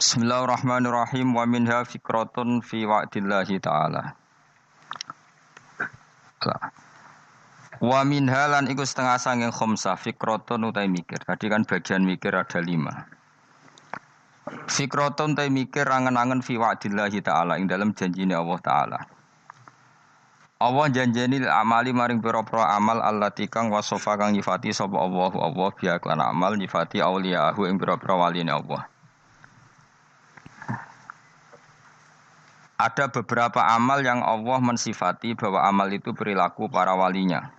Bismillahirrahmanirrahim wa minha fikratun fi wa'dillahi ta'ala. Wa minha lan iku setengah sanging khomsah fikratun utai mikir. Tadi kan bagian mikir ada lima. Fikratun utai mikir angen-angen fi wa'dillahi ta'ala ing dalam janjine Allah ta'ala. Allah janjeni amali maring pira-pira amal allati kang wasofa kang nyifati sapa Allah biya klan amal nyifati auliyahu ing pira-pira waline Allah. Ada beberapa amal yang Allah mensifati bahwa amal itu perilaku para walinya.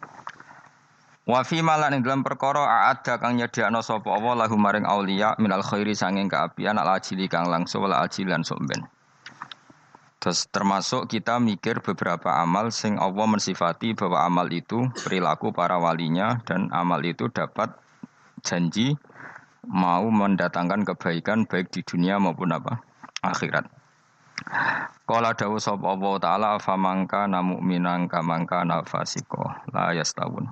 Wa fi malan ing dalam perkara ada kang nyediakno sapa Allah lahu maring auliya minal khairi sanging kaapian al ajili kang langsung wal ajilan somben. Terus termasuk kita mikir beberapa amal sing Allah mensifati bahwa amal itu perilaku para walinya dan amal itu dapat janji mau mendatangkan kebaikan baik di dunia maupun apa akhirat. Kala dawu sapa Allah taala famangka namu minang kamangka nafasiko la yastawun.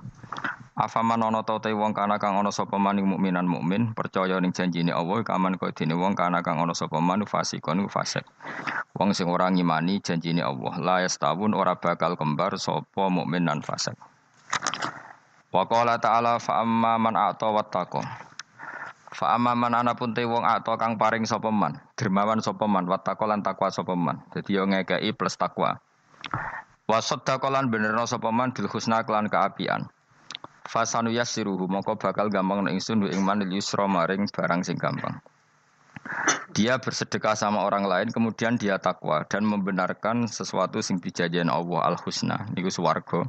Afaman ana ta te wong kana kang ana sapa maning mukminan mukmin percaya ning janjine Allah kaman kaya dene wong kana kang ana sapa manu fasikon fasik. Wong sing ora ngimani janjine Allah la yastawun ora bakal kembar sapa mukmin nan fasik. Wa qala ta'ala fa amma man a'ta wattaqa. Fa amma man ana pun te wong a'ta kang paring sapa man, dermawan sapa man, wattaqa lan takwa sapa man. Dadi yo ngekeki plus takwa. Wa saddaqa lan benerno sapa man bil husna kelan kaapian. Fasanu yassiruhu mongko bakal gampang ingsun ing manil yusra maring barang sing gampang. Dia bersedekah sama orang lain kemudian dia takwa dan membenarkan sesuatu sing dijanjikan Allah al husna niku swarga.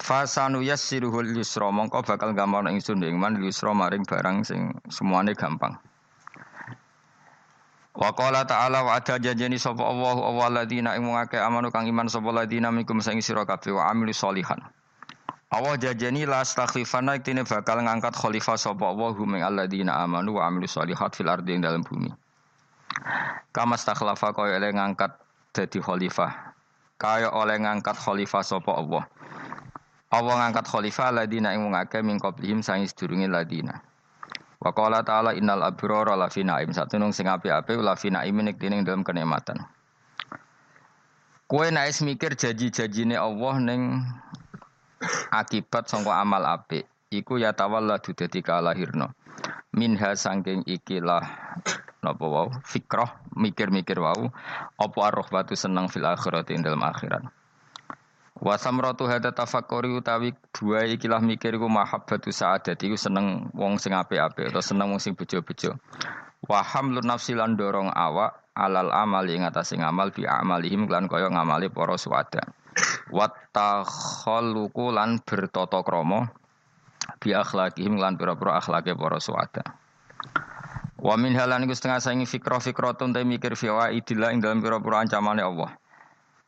Fasanu yassiruhu yusra mongko bakal gampang ingsun ing manil yusra maring barang sing semuanya gampang. Wa qala ta'ala wa ada janjeni sapa Allah wa ladina ing ngake amanu kang iman sapa ladina minkum sing sira kabeh wa amilu solihan. Allah jajani la astakhlifana iktine bakal ngangkat khalifah sapa Allah hum alladzina amanu wa amilu sholihat fil ardi ing dalam bumi. Kama stakhlafa kaya oleh ngangkat dadi khalifah. Kaya oleh ngangkat khalifah sapa Allah. Allah ngangkat khalifah alladzina ing ngake min qablihim sang sedurunge ladina. Wa ta'ala innal abrara la fi naim. Satu nung sing apik-apik la fi naim ning dalam kenikmatan. Kue naik mikir janji-janjine Allah ning akibat sangka amal apik iku ya tawalladu dadi kalahirno minha sangking ikilah napa wau fikrah mikir-mikir wau apa arrohbatu seneng fil akhirat ing dalam akhirat wa samratu tafakkuri utawi dua ikilah mikir iku mahabbatu sa'adat iku seneng wong sing apik-apik atau seneng wong sing bejo-bejo wa hamlun nafsi lan dorong awak alal amali ing atase ngamal bi amalihim lan kaya ngamali para suwada watakhaluku lan bertata krama bi akhlakihim lan pira-pira akhlake para suwada. Wa min halan iku setengah saingi fikra fikratun te mikir fi idillah ing dalam pira-pira ancamane Allah.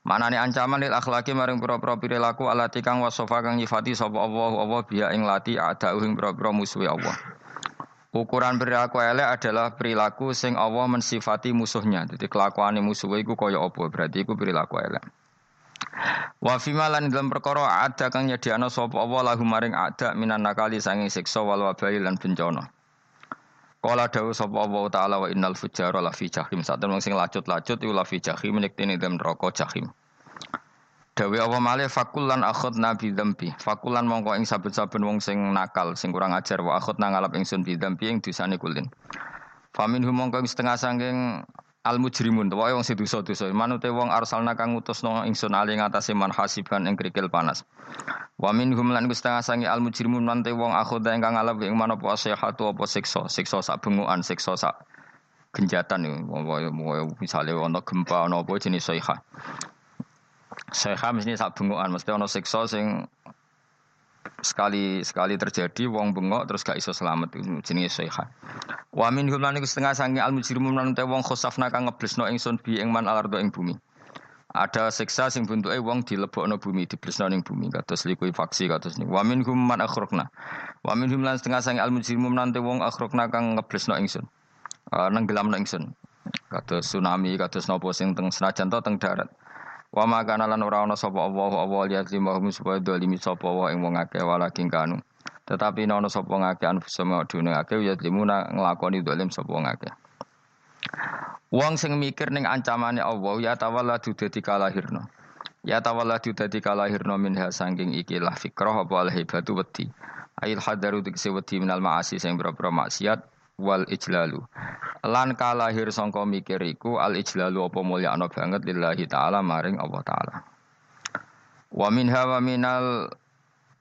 Manane ancaman lil akhlaki maring pira-pira perilaku alati kang wasofa kang nyifati sapa Allah Allah biya ing lati ada ing pira-pira musuhe. Ukuran perilaku elek adalah perilaku sing Allah mensifati musuhnya. Jadi kelakuan musuhnya itu kaya apa? Berarti itu perilaku elek. Wa fima lan dalam perkara ada kang nyediano sapa Allah lahu maring ada minan nakali sanging siksa wal wabai lan bencana. Kala dawu sapa Allah taala wa innal fujara la fi jahim. Saten wong sing lacut-lacut iku la fi jahim nektene dalam neraka jahim. Dawe Allah malih fakulan akhud nabi dzambi. Fakulan mongko ing saben-saben wong sing nakal, sing kurang ajar wa akhud nangalap ingsun bi dzambi ing dosane kulin. Famin hum mongko setengah sangking al mujrimun to wong sing dosa-dosa. Manute wong arsalna kang utusno ingsun ali ngatasé man hasiban ing krikil panas. Wa minhum lan setengah sangi al mujrimun nante wong akhoda ingkang ngalap ing manapa sehatu apa siksa siksa sak bengukan siksa sak genjatan yo misale ana gempa ana apa jenis sayha sayha mesti sak bengukan mesti ana siksa sing sekali sekali terjadi wong bengok terus gak iso selamat jenenge sayha Wa min lan iku setengah sangi al mujrimun lan te wong khosafna kang ngeblesno ingsun bi ing man alardo ing bumi. Ada siksa sing bentuke wong dilebokno bumi, diblesno ning bumi kados faksi kados niku. Wa min hum man akhrokna. Wa min hum lan setengah sangi al mujrimun lan te wong akhrokna kang ngeblesno ingsun. Uh, nenggelamno ingsun. Kados tsunami, kados napa sing teng senajan to teng darat. Wa ma kana lan ora ana sapa Allah Allah lihat limahum supaya dolimi sapa wa ing wong akeh walakin kanu. Tetapi nono sapa ngake anfusum dune ngake ya limuna nglakoni dolim sapa ngake. Wong sing mikir ning ancamane Allah ya tawalladu dadi kalahirna. Ya tawalladu dadi kalahirna minha sangking ikilah fikrah apa al hibatu wedi. Ail hadaru dikse wedi minal maasi sing boro maksiat wal ijlalu. Lan kalahir sangka mikir iku al ijlalu apa mulyakno banget lillahi taala maring Allah taala. Wa minha wa minal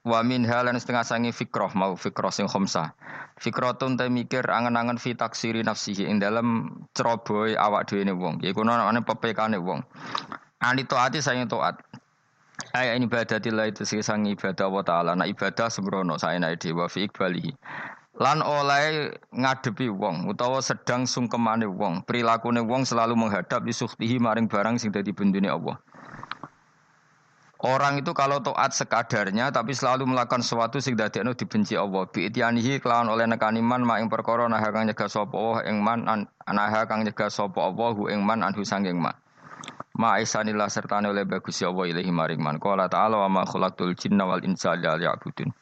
Wa min halan setengah sangi fikroh mau fikroh sing khomsah. Fikratun te mikir angen-angen fi taksiri nafsihi ing dalam ceroboy awak dhewe ne wong. Yaiku ana pepekane wong. Ani taati saya taat. Ayat ini ibadatillah itu sang ibadah wa ta'ala. Nah ibadah sembrono saya naik dewa fi ikbalihi. Lan oleh ngadepi wong utawa sedang sungkemane wong. Perilakune wong selalu menghadap di maring barang sing dadi bendune Allah. Orang itu kalau taat sekadarnya tapi selalu melakukan sesuatu sing dadekno dibenci Allah. Bi itianihi kelawan oleh nekani man mak ing perkara nah kang nyegah sapa Allah ing man nah kang nyegah sapa Allah hu ing man anhu sanging ma. Ma isanillah sertane oleh bagus ya Allah ilahi maring man. Qala ta'ala wa ma khalaqtul jinna wal insa liya'budun.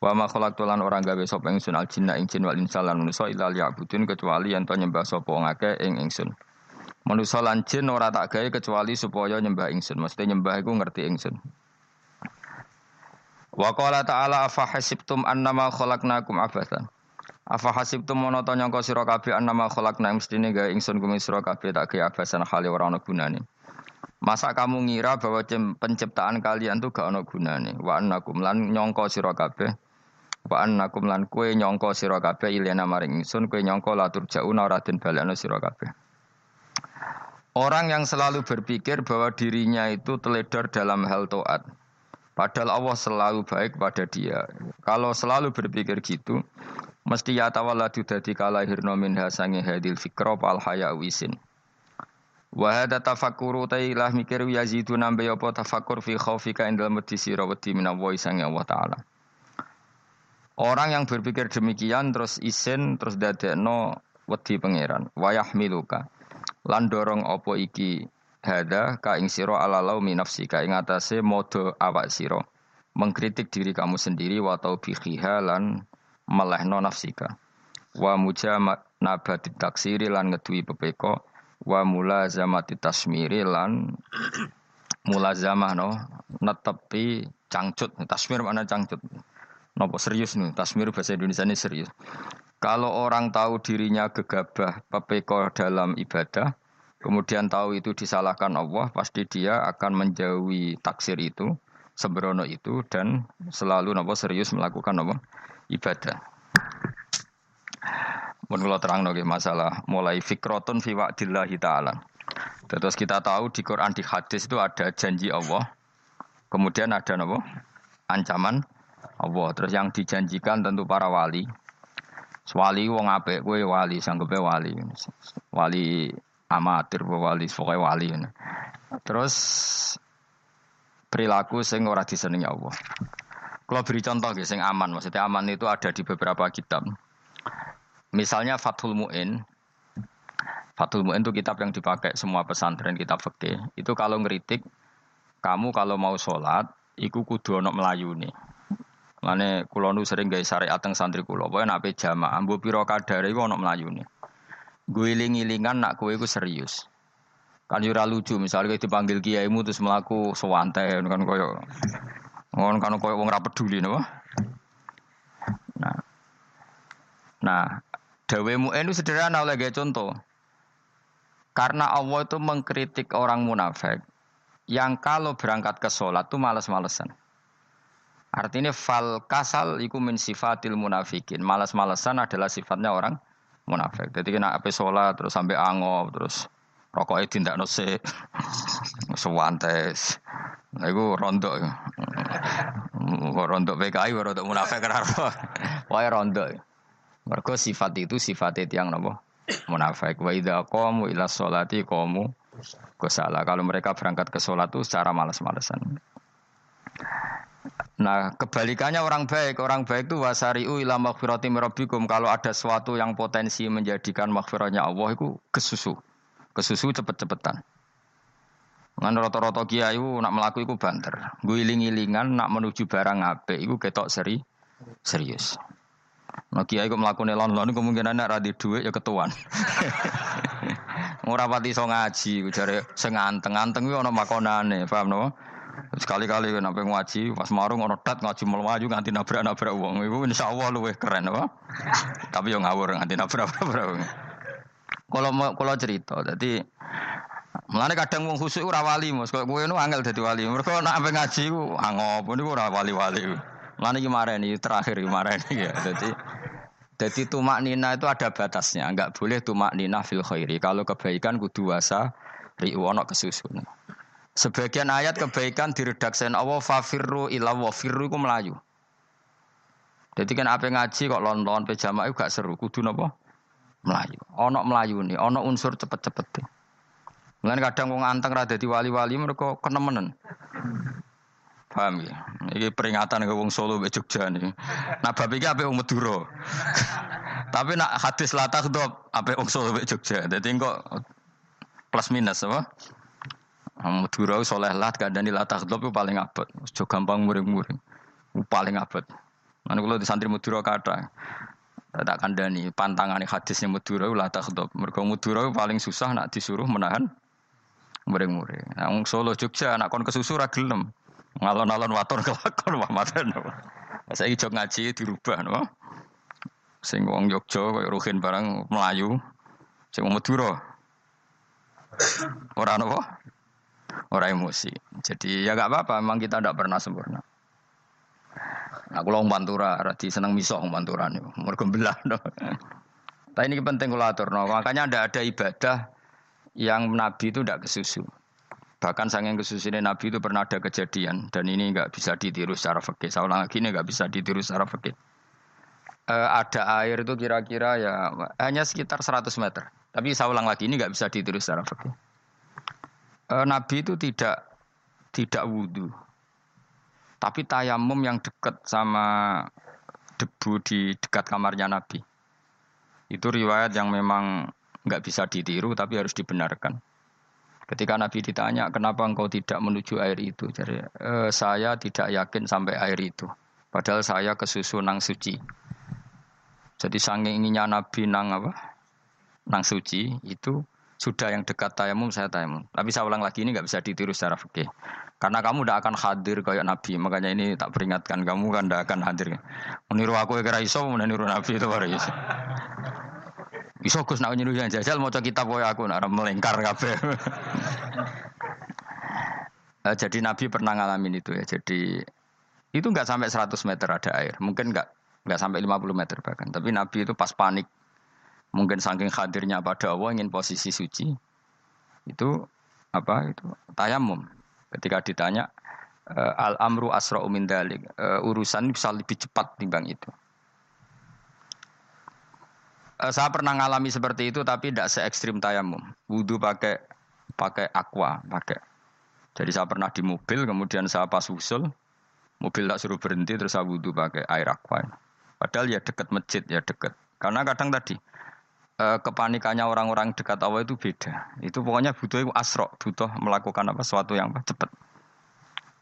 Wa ma khalaqtul lan orang gawe sapa ingsun al jinna ing jin wal insa lan manusa illa liya'budun kecuali yen to nyembah sapa wong akeh ing ingsun. Manusa lan jin ora tak gawe kecuali supaya nyembah ingsun. Maksudnya nyembah iku ngerti ingsun. Wa qala ta'ala afa hasibtum annama khalaqnakum abathan. Afa hasibtum mono to nyangka sira kabeh annama khalaqna mestine gawe ingsun kumi sira kabeh tak gawe abasan hale ora ana gunane. Masa kamu ngira bahwa penciptaan kalian tuh gak ana gunane. Wa annakum lan nyangka sira kabeh Wa annakum lan kue nyangka sira kabeh ilena maring ingsun kue nyangka latur jauna ora den balekno sira kabeh. Orang yang selalu berpikir bahwa dirinya itu teledor dalam hal toat. Padahal Allah selalu baik pada dia. Kalau selalu berpikir gitu, mesti ya tawalladu dadi kalahirna minha sangi hadil fikra pal haya wisin. Wa hadza tafakkuru tailah mikir yazidu nambe apa tafakkur fi khaufika indal mati sira wedi minallahi sangi Allah taala. Orang yang berpikir demikian terus isin terus dadekno wedi pangeran. Wayah miluka lan dorong opo iki? Hada ka ing sira ala laumi ka ing atase modo awak sira. Mengkritik diri kamu sendiri wa taubihiha lan melehno nafsika. Wa mujama nabati taksiri lan ngedui pepeko. Wa mulazamati tasmiri lan mulazamah no. Netepi cangcut. Tasmir mana cangcut nopo serius nih tasmir bahasa Indonesia ini serius kalau orang tahu dirinya gegabah pepeko dalam ibadah, kemudian tahu itu disalahkan Allah, pasti dia akan menjauhi taksir itu, sembrono itu, dan selalu nopo serius melakukan nopo ibadah. Mun kula terang nggih masalah mulai fikrotun fi wa'dillahi taala. Terus kita tahu di Quran di hadis itu ada janji Allah. Kemudian ada nopo? Ancaman Allah. Terus yang dijanjikan tentu para wali. Wali wong apik kowe wali sanggepe wali. Wali amatir wali pokoke wali. Terus perilaku sing ora disenengi Allah. Kalau beri contoh sing aman, maksudnya aman itu ada di beberapa kitab. Misalnya Fathul Mu'in. Fathul Mu'in itu kitab yang dipakai semua pesantren kitab fikih. Itu kalau ngeritik, kamu kalau mau sholat, iku kudu ono melayu nih. Lane kula nu sering gawe syariat teng santri kula, pokoke nek jamaah mbok pira kadare iku ana mlayune. Guling-ilingan nak kowe iku serius. Kan yo lucu misalnya dipanggil kiaimu terus melaku sewante kan koyo ngon kan koyo wong ra peduli napa. Nah. Nah, dawemu itu sederhana oleh contoh. Karena Allah itu mengkritik orang munafik yang kalau berangkat ke sholat tuh males-malesan. Artinya fal kasal iku min sifatil munafikin. Malas-malesan adalah sifatnya orang munafik. Jadi kena apa sholat terus sampai angop terus rokoknya tindak nose sewantes. Nah, itu rontok. rontok PKI, rontok munafik kenapa? Wah rontok. Mereka sifat itu sifat itu yang nopo munafik. Wa idha qamu ila sholati kusala. Kalau mereka berangkat ke sholat itu secara malas-malesan. Nah, kebalikannya orang baik. Orang baik itu wasari'u ila maghfirati rabbikum. Kalau ada sesuatu yang potensi menjadikan maghfirahnya Allah itu kesusu. Kesusu cepet-cepetan. Ngan roto-roto kiai nak melaku itu banter. Guiling-ilingan nak menuju barang ape itu ketok seri serius. Nah kiai kok melakukan lon lon kemungkinan nak radhi duit ya ketuan. Ora pati iso ngaji, jare sing anteng-anteng kuwi makonane, paham no? Sekali-kali nek ngaji pas marung ana dat ngaji melayu nganti nabrak-nabrak wong. Iku insyaallah luwih keren apa? Tapi yo ngawur nganti nabrak-nabrak wong. Kalau kalau cerita, jadi Mulane kadang wong khusuk ora wali, Mas. Kok kowe nu angel dadi wali. Mergo nek ape ngaji ku angop niku ora wali-wali. Mulane iki mareni terakhir iki mareni ya. Dadi jadi tumak nina itu ada batasnya, enggak boleh tumak nina fil khairi. Kalau kebaikan kudu wasa riwono kesusun. Sebagian ayat kebaikan diredaksen Allah fafirru ila wa firru iku melayu. Jadi kan apa ngaji kok lonton pejama itu gak seru, kudu napa? Melayu. Ono melayu nih, ono unsur cepet-cepet. Mulane kadang wong anteng ra dadi wali-wali mereka kenemenen. Paham ya? Ini peringatan ke wong Solo mbek Jogja nih. Nah bab iki ape wong Madura. Tapi nak hadis latah dop ape wong Solo mbek Jogja. Dadi kok plus minus apa? Madura soleh lat kadani latah dop paling abot. Ojo gampang muring-muring. Paling abot. Mana kalau di santri Madura kata tak kandani pantangan hadisnya Madura latah dop. Mergo Madura paling susah nak disuruh menahan muring-muring. Nah, Solo Jogja nak kon kesusu ra. Ngalon-alon waton kelakon Muhammadan. Saya jog ngaji dirubah no. Sing wong Yogya koyo Ruhin barang Melayu. Sing Madura. Ora napa? Ora emosi. Jadi ya gak apa-apa, memang kita tidak pernah sempurna. Nah, kalau Pantura, rati seneng miso Pantura nih, mereka belah. No. Tapi ini penting kalau atur, no. makanya tidak ada ibadah yang Nabi itu tidak kesusu. Bahkan sangat kesusunan Nabi itu pernah ada kejadian dan ini nggak bisa ditiru secara fakir. Saya ulang lagi ini nggak bisa ditiru secara fakir. E, ada air itu kira-kira ya hanya sekitar 100 meter. Tapi saya ulang lagi ini nggak bisa ditiru secara fakir. E, Nabi itu tidak tidak wudhu. Tapi tayamum yang dekat sama debu di dekat kamarnya Nabi. Itu riwayat yang memang nggak bisa ditiru tapi harus dibenarkan. Ketika Nabi ditanya, kenapa engkau tidak menuju air itu? Jadi, e, saya tidak yakin sampai air itu. Padahal saya kesusu nang suci. Jadi saking inginnya Nabi nang apa? Nang suci itu sudah yang dekat tayamum saya tayamum. Tapi saya ulang lagi ini nggak bisa ditiru secara fikih. Karena kamu tidak akan hadir kayak Nabi. Makanya ini tak peringatkan kamu kan tidak akan hadir. Meniru aku ya kira iso, meniru Nabi itu baru iso. Iso Gus nak nyuruh yang jajal mau kitab kowe aku nak melengkar kabeh. uh, jadi Nabi pernah ngalamin itu ya. Jadi itu nggak sampai 100 meter ada air. Mungkin nggak nggak sampai 50 meter bahkan. Tapi Nabi itu pas panik. Mungkin saking hadirnya pada Allah ingin posisi suci. Itu apa itu tayamum. Ketika ditanya uh, al amru asra min dalik. Uh, urusan bisa lebih cepat timbang itu. Uh, saya pernah ngalami seperti itu tapi tidak se ekstrim tayamum. Wudhu pakai pakai aqua, pakai. Jadi saya pernah di mobil, kemudian saya pas usul, mobil tak suruh berhenti, terus saya wudhu pakai air aqua. Padahal ya dekat masjid, ya dekat. Karena kadang tadi uh, kepanikannya orang-orang dekat awal itu beda. Itu pokoknya butuh itu asrok, butuh melakukan apa sesuatu yang cepat.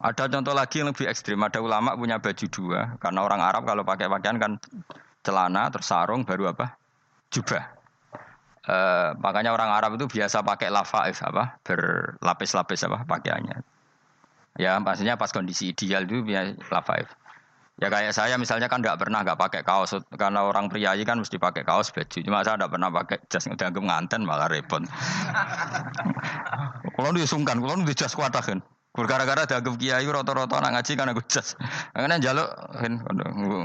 Ada contoh lagi yang lebih ekstrim. Ada ulama punya baju dua, karena orang Arab kalau pakai pakaian kan celana, terus sarung, baru apa? jubah. Uh, makanya orang Arab itu biasa pakai lafaif apa berlapis-lapis apa pakaiannya. Ya pastinya pas kondisi ideal itu biasa lafaif. Ya kayak saya misalnya kan nggak pernah nggak pakai kaos karena orang pria kan mesti pakai kaos baju. Cuma saya nggak pernah pakai jas udah nganten malah repot. kalau disungkan, kalau di jas kuat kan. Gara-gara dianggap kiai roto-roto anak ngaji kan aku jas. Karena jaluk kan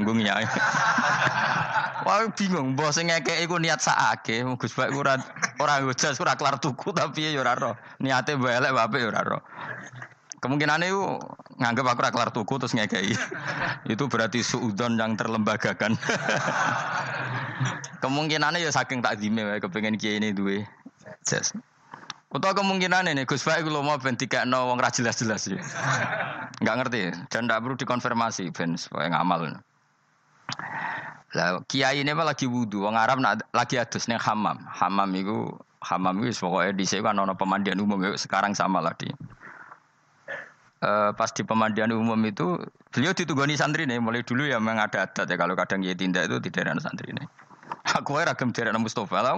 nggung nyai. Wah bingung, bos ngekek iku niat sakake, Gus Baik ora ora jas ora kelar tuku tapi ya ora ro. Niate belek bape ya ora. Kemungkinan itu nganggep aku ora kelar tuku terus ngekei. itu berarti suudon yang terlembagakan. Kemungkinannya ya saking tak dime wae kepengin kiai ini duwe jas. Atau kemungkinan ini Gus Baik lo mau ben no wong ra jelas-jelas ya. Enggak ngerti dan tidak perlu dikonfirmasi ben supaya ngamal. Lah kiai ini mah lagi wudhu, wong Arab nak, lagi adus nih hamam. Hamam itu hamam itu pokoknya di sini kan ono pemandian umum sekarang sama lah di. Uh, pas di pemandian umum itu beliau ditunggoni santri nih mulai dulu ya memang ada adat ya kalau kadang dia tindak itu tidak ada santri nih. Aku ya ragam dari Mustafa lah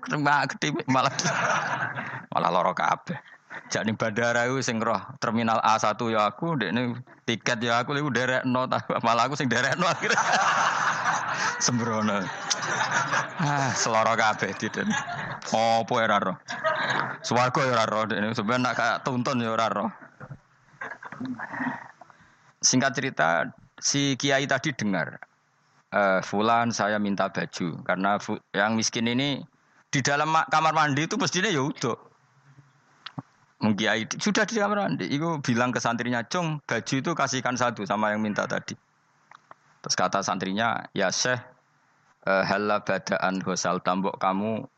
kena gede malah Malah loro kabeh. Jadi bandara itu sing roh terminal A1 ya aku, ini tiket ya aku iku no, malah aku sing no akhirnya. Sembrono. Ah, seloro kabeh ora roh. Swarga ya ora roh ini sebenarnya kayak tuntun ya ora roh. Singkat cerita, si kiai tadi dengar, e, Fulan saya minta baju karena yang miskin ini di dalam kamar mandi itu mestinya ya udah Mengkiai sudah di kamar mandi. Iku bilang ke santrinya, "Cung, baju itu kasihkan satu sama yang minta tadi." Terus kata santrinya, "Ya Syekh, uh, halla badaan hosal tambok kamu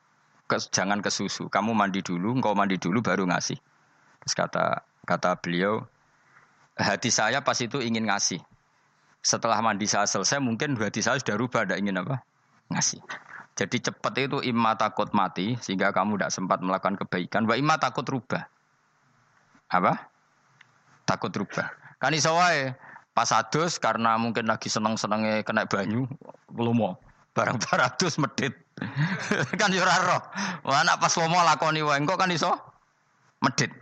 ke, jangan ke susu. Kamu mandi dulu, engkau mandi dulu baru ngasih." Terus kata kata beliau, "Hati saya pas itu ingin ngasih. Setelah mandi saya selesai, mungkin hati saya sudah rubah, tidak ingin apa? Ngasih." Jadi cepat itu imma takut mati sehingga kamu tidak sempat melakukan kebaikan. Wa imma takut rubah apa? Takut rubah. Kan iso wae pas adus karena mungkin lagi seneng-senenge kena banyu lumo. Barang baratus medit. kan yo roh. Wah anak pas lomo lakoni wae engko kan iso medit.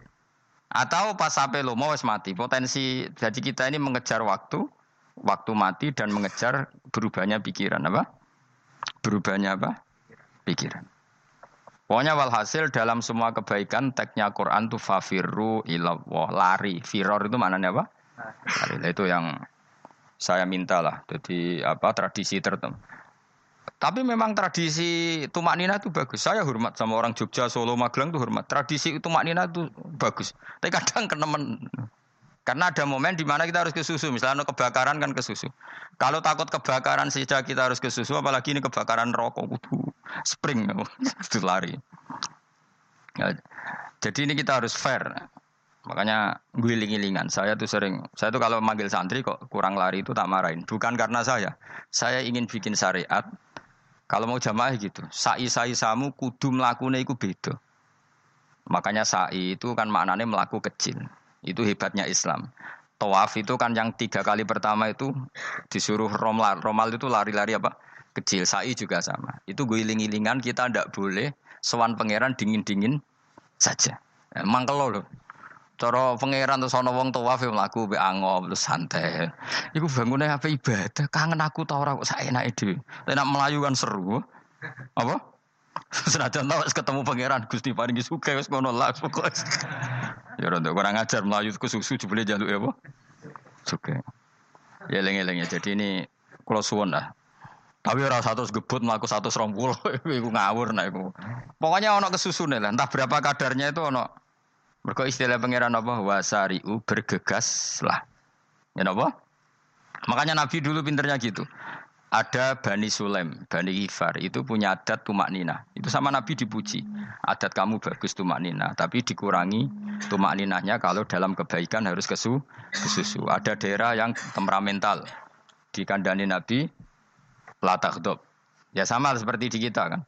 Atau pas sampai lomo wis mati. Potensi jadi kita ini mengejar waktu, waktu mati dan mengejar berubahnya pikiran apa? Berubahnya apa? Pikiran. Pokoknya walhasil dalam semua kebaikan teksnya Quran tuh fafirru ilallah lari. Firor itu maknanya apa? Lari. Nah, itu yang saya minta lah. Jadi apa tradisi tertentu. Tapi memang tradisi tumak nina itu bagus. Saya hormat sama orang Jogja, Solo, Magelang itu hormat. Tradisi tumak nina itu bagus. Tapi kadang kenemen karena ada momen di mana kita harus ke susu, misalnya kebakaran kan ke susu. Kalau takut kebakaran sejak kita harus ke susu, apalagi ini kebakaran rokok, spring, itu lari. Ya, jadi ini kita harus fair. Makanya guling-gilingan. Saya tuh sering, saya tuh kalau manggil santri kok kurang lari itu tak marahin. Bukan karena saya. Saya ingin bikin syariat. Kalau mau jamaah gitu, sai-sai samu kudu melakukan itu beda. Makanya sai itu kan maknanya melaku kecil. Itu hebatnya Islam. Tawaf itu kan yang tiga kali pertama itu disuruh romal. Romal itu lari-lari apa? Kecil. Sa'i juga sama. Itu guling-gilingan kita tidak boleh sewan pangeran dingin-dingin saja. Emang kalau loh. Cara pangeran terus ana wong tawaf ya mlaku mbek angop terus santai. Iku bangunnya apa ibadah? Kangen aku ta ora kok saenake dhewe. Nek melayu kan seru. Apa? Senajan tau ketemu pangeran Gusti paringi suka wis ngono lah pokoke. Ya rontok kurang ajar melayu ke susu jebule jaluk ya apa? Suka. Ya lengi-lengi jadi ini kalau suwon lah. Tapi ora satu gebut melaku satu serompul, iku ngawur nah iku. Pokoknya ono kesusune lah, entah berapa kadarnya itu ono. Mergo istilah pangeran apa wasariu bergegas lah. Ya apa? Makanya Nabi dulu pinternya gitu ada Bani Sulaim, Bani Ghifar itu punya adat tumak nina. Itu sama Nabi dipuji. Adat kamu bagus tumak nina, tapi dikurangi tumak ninahnya kalau dalam kebaikan harus kesu, kesusu. Ada daerah yang temperamental. Di kandani Nabi, latakdob. Ya sama seperti di kita kan.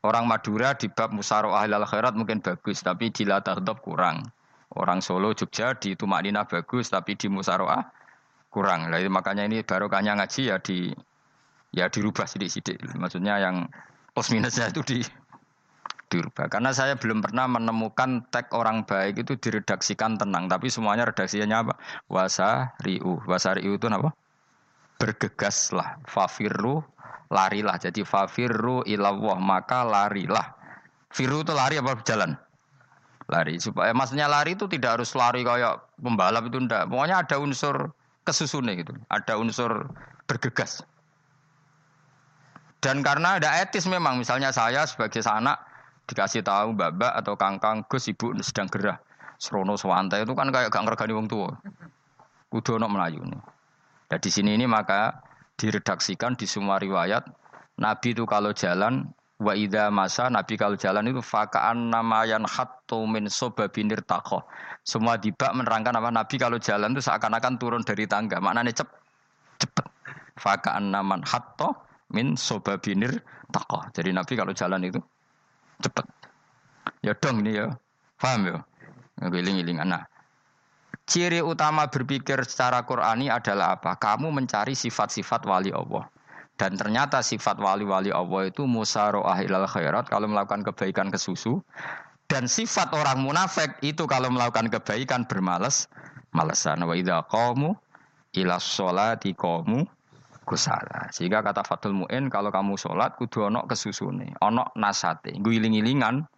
Orang Madura di bab musaro ahlal khairat mungkin bagus, tapi di latakdob kurang. Orang Solo, Jogja di tumak nina bagus, tapi di musaroah kurang. Nah, makanya ini barokahnya ngaji ya di ya dirubah sidik-sidik. Maksudnya yang plus minusnya itu di dirubah. Karena saya belum pernah menemukan tag orang baik itu diredaksikan tenang, tapi semuanya redaksinya apa? Wasa riu. Wasa riu itu apa? Bergegaslah, fafirru, larilah. Jadi fafirru ilawah, maka larilah. Firu itu lari apa jalan? Lari. Supaya maksudnya lari itu tidak harus lari kayak pembalap itu ndak. Pokoknya ada unsur kesusunnya gitu. Ada unsur bergegas. Dan karena ada etis memang, misalnya saya sebagai anak dikasih tahu babak atau kangkang Gus ibu sedang gerah. Serono Swante itu kan kayak gak ngergani wong tua. Kudu ono Melayu nih. Dan di sini ini maka diredaksikan di semua riwayat Nabi itu kalau jalan wa ida masa Nabi kalau jalan itu fakaan namayan hattu min sobabinir tako. Semua dibak menerangkan apa Nabi kalau jalan itu seakan-akan turun dari tangga. Maknanya cep cepet. Fakaan naman hatto min sobabinir takoh. Jadi Nabi kalau jalan itu cepat. Ya dong ini ya. Paham ya? Giling-giling Nah, ciri utama berpikir secara Qurani adalah apa? Kamu mencari sifat-sifat wali Allah. Dan ternyata sifat wali-wali Allah itu musaro ahilal khairat. Kalau melakukan kebaikan ke susu. Dan sifat orang munafik itu kalau melakukan kebaikan bermalas malesan. Wa idza qamu ila sholati qamu kusala. Sehingga kata Fatul Mu'in kalau kamu sholat kudu ono kesusune, ono nasate. Guling-gilingan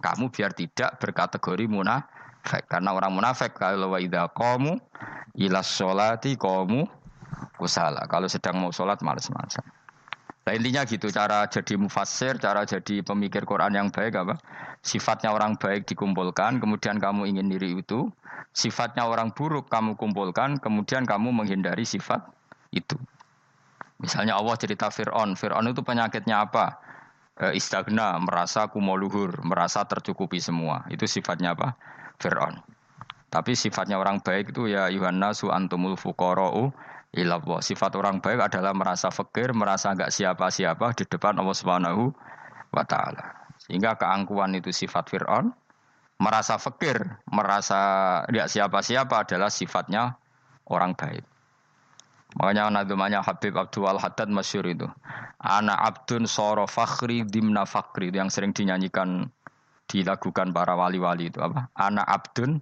kamu biar tidak berkategori munafik. Karena orang munafik kalau wa idza qamu ila sholati qamu kusala. Kalau sedang mau sholat males-malesan. Nah intinya gitu cara jadi mufassir, cara jadi pemikir Quran yang baik apa? Sifatnya orang baik dikumpulkan, kemudian kamu ingin diri itu. Sifatnya orang buruk kamu kumpulkan, kemudian kamu menghindari sifat itu. Misalnya Allah cerita Fir'aun. Fir'aun itu penyakitnya apa? E, istagna, merasa kumoluhur, merasa tercukupi semua. Itu sifatnya apa? Fir'aun. Tapi sifatnya orang baik itu ya Yuhanna su antumul fuqara'u ilallah. Sifat orang baik adalah merasa fakir, merasa enggak siapa-siapa di depan Allah Subhanahu wa taala. Sehingga keangkuhan itu sifat Firaun, merasa fakir, merasa enggak siapa-siapa adalah sifatnya orang baik. Makanya nadumanya Habib Abdul Haddad masyur itu. Anak abdun soro fakhri dimna fakri itu yang sering dinyanyikan dilakukan para wali-wali itu apa? Anak abdun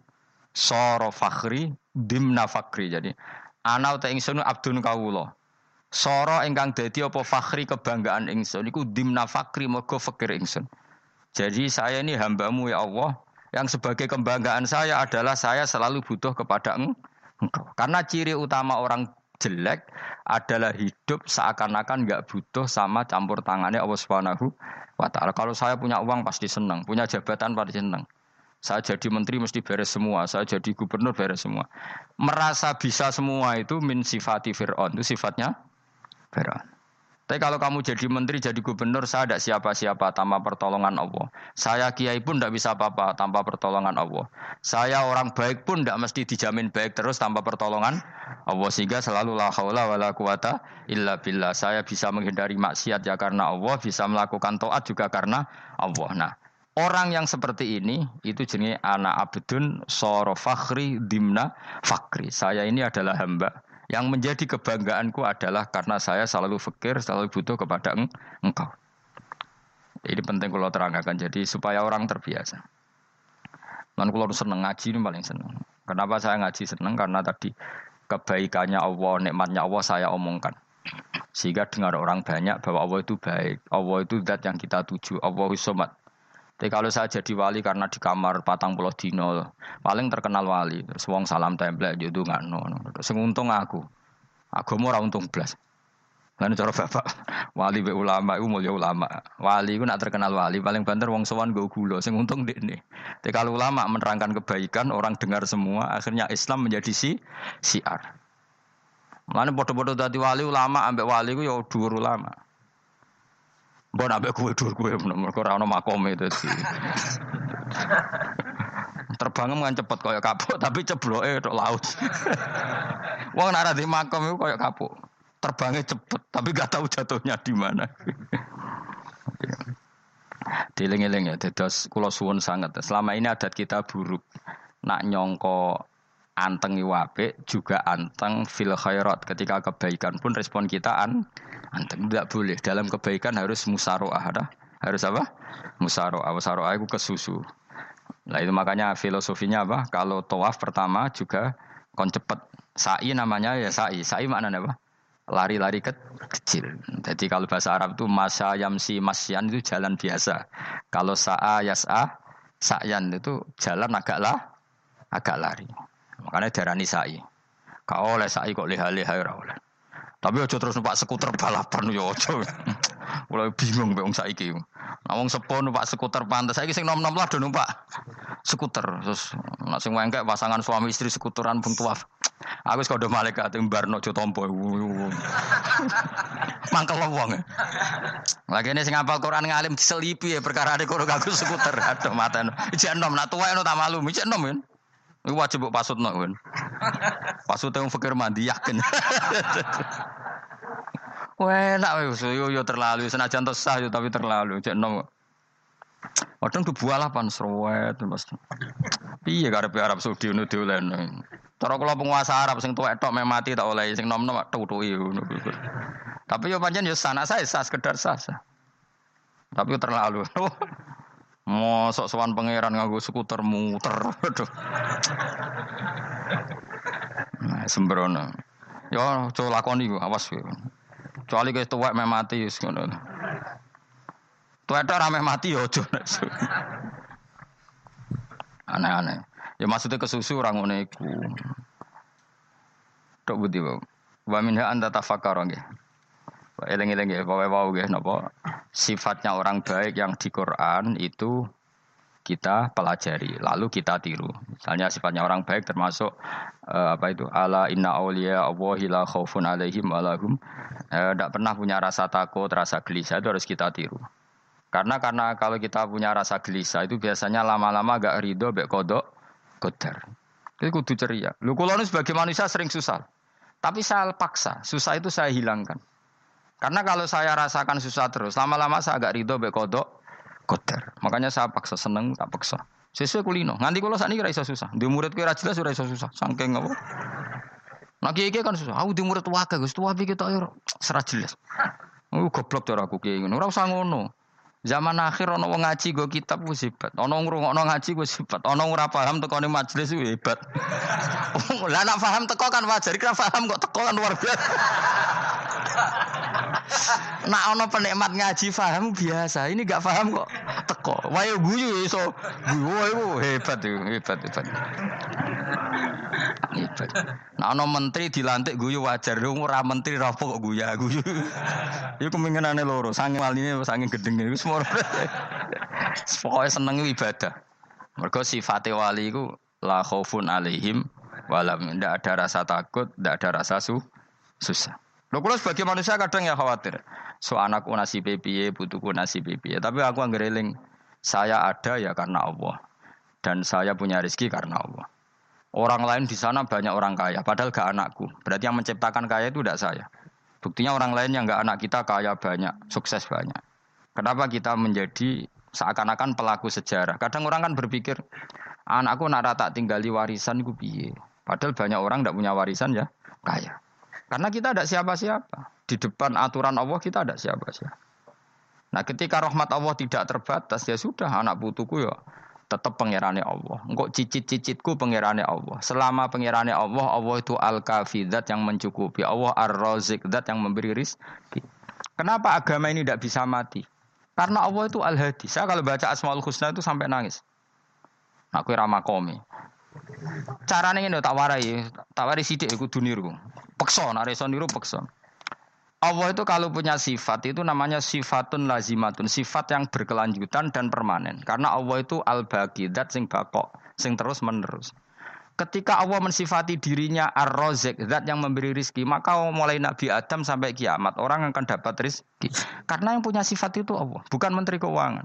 soro fakhri dimna fakri. Jadi Ana uta ingsun abdun kawula. Sora ingkang dadi apa fakhri kebanggaan ingsun iku dimna fakri mergo fakir ingsun. Jadi saya ini hambamu ya Allah yang sebagai kebanggaan saya adalah saya selalu butuh kepada engkau. Karena ciri utama orang jelek adalah hidup seakan-akan nggak butuh sama campur tangannya Allah Subhanahu wa taala. Kalau saya punya uang pasti senang, punya jabatan pasti senang. Saya jadi menteri mesti beres semua, saya jadi gubernur beres semua. Merasa bisa semua itu min sifati Fir'aun, itu sifatnya Fir'aun. Tapi kalau kamu jadi menteri, jadi gubernur, saya tidak siapa-siapa tanpa pertolongan Allah. Saya kiai pun tidak bisa apa-apa tanpa pertolongan Allah. Saya orang baik pun tidak mesti dijamin baik terus tanpa pertolongan Allah. Sehingga selalu la haula wa la quwata illa billah. Saya bisa menghindari maksiat ya karena Allah, bisa melakukan taat juga karena Allah. Nah, Orang yang seperti ini itu jenis anak abdun soro fakhri dimna fakri. Saya ini adalah hamba. Yang menjadi kebanggaanku adalah karena saya selalu fakir, selalu butuh kepada engkau. Ini penting kalau terangkan jadi supaya orang terbiasa. Dan kalau seneng ngaji ini paling seneng. Kenapa saya ngaji seneng? Karena tadi kebaikannya Allah, nikmatnya Allah saya omongkan. Sehingga dengar orang banyak bahwa Allah itu baik. Allah itu zat yang kita tuju. Allah somat. Tapi kalau saya jadi wali karena di kamar patang pulau dino, paling terkenal wali. Terus wong salam template jadi nggak no. Sing untung aku, aku mau untung belas. Lalu cara bapak wali be ulama itu mulia ulama. Wali itu nak terkenal wali paling banter wong sowan gue gulo. Sing untung deh nih. Tapi kalau ulama menerangkan kebaikan orang dengar semua, akhirnya Islam menjadi si siar. Mana bodoh-bodoh tadi wali ulama ambek wali itu ya dua ulama. Mbok nabe kue dur kue mereka ora ono makome dadi. Terbang kan cepet kaya kapuk tapi cebloke tok laut. Wong nek di makom iku kaya kapuk. Terbangnya cepet tapi gak tahu jatuhnya di mana. Diling-eling ya, dados kula suwun sangat. Selama ini adat kita buruk. Nak nyongko anteng iwape juga anteng fil khairat. Ketika kebaikan pun respon kita an anteng tidak boleh. Dalam kebaikan harus musaroah, ada? Harus apa? Musaroah. Musaroah itu kesusu. Nah itu makanya filosofinya apa? Kalau tawaf pertama juga kon cepet. Sa'i namanya ya sa'i. Sa'i maknanya apa? Lari-lari ke kecil. Jadi kalau bahasa Arab itu masa yamsi masyan itu jalan biasa. Kalau sa'a yas'a sa'yan itu jalan agak lah agak lari. Makanya darani sa'i. Kau oleh sa'i kok leha-leha ora oleh. Tapi aja terus numpak skuter balapan yo aja. Mulai bingung mbek wong saiki. Nah wong sepo numpak skuter pantes saiki sing nom-nom lah do numpak skuter. Terus nek sing wengkek pasangan suami istri skuteran pun tuaf. Aku wis kode malaikat mbarno aja tampa. Mangkel wong. Lagi ini sing apal Quran ngalim diselipi ya perkara ada kono aku skuter. Aduh mata. Ijek nom nak ono tak malu. Ijek nom. Iku wajib mbok pasutno kan. Pasut yang fikir mandi yakin. Enak wis yo yo terlalu senajan sah yo tapi terlalu cek nom. Buah lah pan serwet pasti. Piye karepe Arab Saudi ngono diolehno. Cara kula penguasa Arab sing tuwek tok meh mati tak oleh sing nom-nom tutuki ngono. Tapi yo pancen yo sana saya sah sekedar sah. Tapi terlalu. Mosok sowan pangeran nganggo skuter muter. Aduh. Nah, sembrono. Ya coba lakoni ku, awas kowe. Kecuali kowe tuwek meh mati wis ngono. Tuwek ora meh mati ya aja. Aneh-aneh. Ya maksudnya kesusu orang ngono iku. Tok budi wae. Wa minha anta tafakkar nggih. Eling-eling nggih, pokoke wau nggih napa sifatnya orang baik yang di Quran itu kita pelajari, lalu kita tiru. Misalnya sifatnya orang baik termasuk uh, apa itu? Ala inna auliya Allahi la khaufun alaihim walahum. Tidak uh, pernah punya rasa takut, rasa gelisah itu harus kita tiru. Karena karena kalau kita punya rasa gelisah itu biasanya lama-lama agak ridho, bek kodok, kodar. Itu kudu ceria. Lu kalau sebagai manusia sering susah. Tapi saya paksa, susah itu saya hilangkan. Karena kalau saya rasakan susah terus, lama-lama saya agak ridho kodok, kotor. Makanya saya paksa seneng, tak paksa. Sesuai kulino. Nganti kalau saat ini kira susah. Di murid kira jelas sudah susah. Sangking apa? Nah kiai kan susah. Aku di murid wakil, gus tua tak yo serat jelas. Aku goblok cara aku kiai ngono. Ora usah ngono. Zaman akhir ono wong ngaji go kitab wis hebat. Ono ngrungokno ngaji wis hebat. Ono ora paham tekone majelis wis hebat. Lah nak paham teko kan wajar, kira paham kok teko kan luar biasa. nak ono penikmat ngaji paham biasa. Ini gak paham kok teko. Wayo guyu iso. Guyu hebat hebat hebat. Hebat. Nah ono menteri dilantik guyu wajar. Ora menteri rapo kok guyu guyu. Iku kemungkinane loro. Sange maline sange gedeng iku semua. Pokoknya seneng ibadah. Mergo sifate wali iku la khaufun alaihim walam ndak ada rasa takut, ndak ada rasa su susah. Lho kula sebagai manusia kadang ya khawatir. So anakku nasi piye, butuhku nasi piye. Tapi aku anggereling saya ada ya karena Allah. Dan saya punya rezeki karena Allah. Orang lain di sana banyak orang kaya, padahal gak anakku. Berarti yang menciptakan kaya itu tidak saya. Buktinya orang lain yang gak anak kita kaya banyak, sukses banyak. Kenapa kita menjadi seakan-akan pelaku sejarah? Kadang orang kan berpikir, anakku nak tak tinggali warisan gue piye. Padahal banyak orang tidak punya warisan ya kaya. Karena kita ada siapa-siapa. Di depan aturan Allah kita ada siapa-siapa. Nah ketika rahmat Allah tidak terbatas ya sudah anak putuku ya tetap pangerane Allah. Engkau cicit-cicitku pangerane Allah. Selama pangerane Allah, Allah itu al-kafi yang mencukupi. Allah ar-razik yang memberi rizki. Kenapa agama ini tidak bisa mati? Karena Allah itu al-hadi. Saya kalau baca Asmaul Husna itu sampai nangis. Aku ramah komi. Caranya ini tak warai, tak warai sidik aku duniru. Pekso, nareson niru pekso. Allah itu kalau punya sifat itu namanya sifatun lazimatun, sifat yang berkelanjutan dan permanen. Karena Allah itu al-baqi, dat sing bakok, sing terus menerus. Ketika Allah mensifati dirinya ar-razik, zat yang memberi rizki, maka mulai Nabi Adam sampai kiamat orang akan dapat rizki. Karena yang punya sifat itu Allah, bukan menteri keuangan.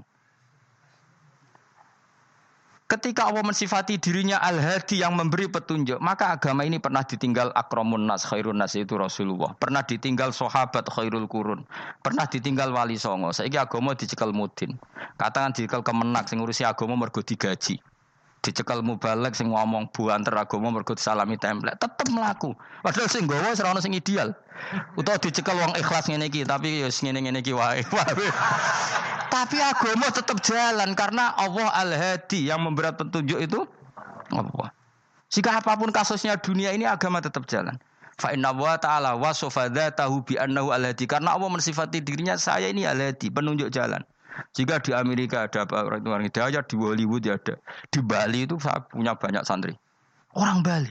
Ketika Allah mensifati dirinya al-hadi yang memberi petunjuk, maka agama ini pernah ditinggal akramun nas, khairun nas itu Rasulullah. Pernah ditinggal sahabat khairul kurun. Pernah ditinggal wali songo. Saiki agama dicekal mudin. Katakan dicekal kemenak sing ngurusi agama mergo digaji dicekal mubalek sing ngomong buanter agama mergo salami template tetep mlaku padahal sing gowo ora ono sing ideal utawa dicekal wong ikhlas ngene tapi ya ngene-ngene iki wae tapi agama tetap jalan karena Allah Al-Hadi yang memberat petunjuk itu Allah jika apa pun kasusnya dunia ini agama tetap jalan fa inna wa ta'ala wasofa tahu bi al-hadi karena Allah mensifati dirinya saya ini al-hadi penunjuk jalan jika di Amerika ada orang orang hidayah, di Hollywood ada. Di Bali itu saya punya banyak santri. Orang Bali.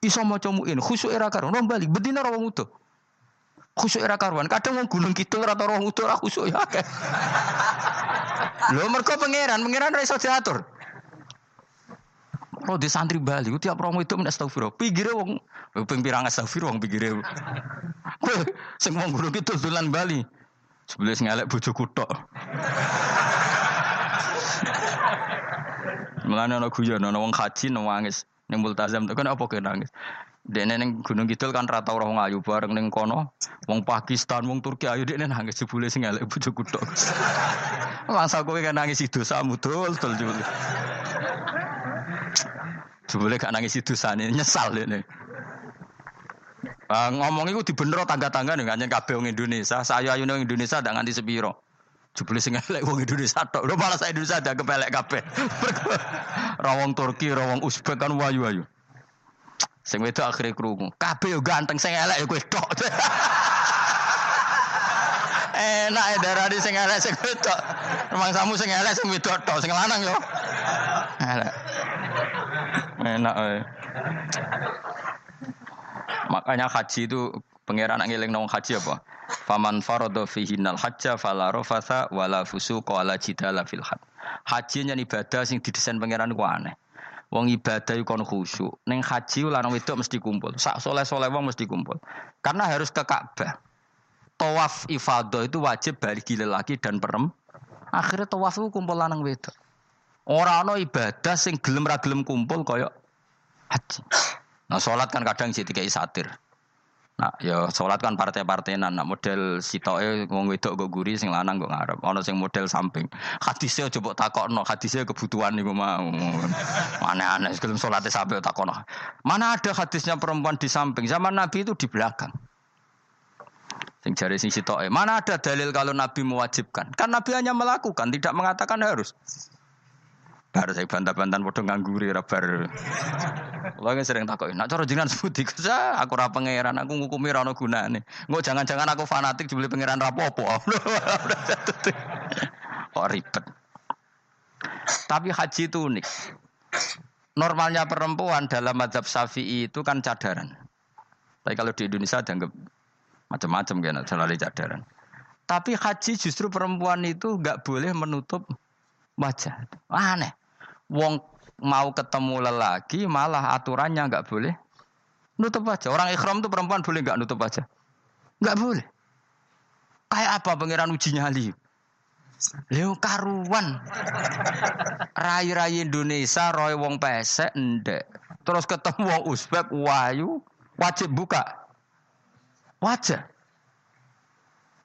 Iso mau comuin, khusus era karuan. Orang Bali, betina orang utuh. Khusus era karuan. Kadang mau gunung kidul atau orang utuh, lah khusus ya. Lo mereka pangeran, pangeran raiso diatur. Kalau di santri Bali, tiap orang itu mendak astagfirullah. Pikirnya wong, ping pirang astagfirullah wong pikirnya. Sing wong gunung kidul dolan Bali. Sebelah ngalek bojo kutok. Mulane ana guyon ana wong haji nangis ning multazam tekan apa ke nangis. Dene ning Gunung Kidul kan rata ora wong ayu bareng ning kono. Wong Pakistan, wong Turki ayu dekne nangis jebule sing elek bojo kutok. Masa kowe kan nangis itu samu dul dul jebule. Jebule gak nangis itu sane nyesal dene. Uh, ngomong itu dibener tangga-tangga nih, kan kabeh wong Indonesia. Saya ayu nang Indonesia ndak nganti sepiro. Jebule sing elek wong Indonesia tok. Lho malah saya Indonesia ada kepelek kabeh. Rawong Turki, rawong Uzbek kan wayu-wayu. Sing wedok akhirnya krungu. Kabeh yo ganteng sing elek yo kowe tok. Enak ya darani sing elek sing wedok. Rumang samu sing elek sing wedok tok sing lanang yo. Elek. Enak eh. Makanya haji itu pangeran ngiling nong haji apa? Faman farada fihi nal hajja fala rafatha wala fusuqa wala jidala fil had. Haji nya ibadah sing didesain pangeran ku aneh. Wong ibadah iku kon khusyuk. Ning haji lanang wedok mesti kumpul. Sak soleh-soleh wong mesti kumpul. Karena harus ke Ka'bah. Tawaf ifadah itu wajib bagi lelaki dan perem. Akhirnya tawaf itu kumpul lanang wedok. Ora ana ibadah sing gelem ra gelem kumpul kaya haji. Nah, sholat kan kadang jadi kayak satir. Nah, ya sholat kan partai-partainan. Nah, model sitoke wong wedok kok guri sing lanang kok ngarep. Ono sing model samping. Hadisnya coba takokno, hadisnya kebutuhan niku mau. Mana aneh sebelum sholatnya sampai takokno. Mana ada hadisnya perempuan di samping? Zaman Nabi itu di belakang. Sing jari sing. Mana ada dalil kalau Nabi mewajibkan? Kan Nabi hanya melakukan, tidak mengatakan harus. Baru saya bantah-bantah bodoh ngangguri rabar. Kalau nggak sering takut, nak cara jenengan sebuti kerja, aku rap pangeran, aku ngukumi rano guna nih. Nggak jangan-jangan aku fanatik dibeli pangeran rapopo. oh ribet. Tapi haji itu unik. Normalnya perempuan dalam madhab syafi'i itu kan cadaran. Tapi kalau di Indonesia dianggap macam-macam kan, selalu cadaran. Tapi haji justru perempuan itu nggak boleh menutup wajah. Aneh. Wong mau ketemu lelaki malah aturannya nggak boleh nutup wajah. Orang ikhram tuh perempuan boleh nggak nutup wajah? Nggak boleh. Kayak apa pangeran uji nyali? Leo karuan. Rai-rai Indonesia roy wong pesek ndek. Terus ketemu wong Uzbek wayu wajib buka. Wajah.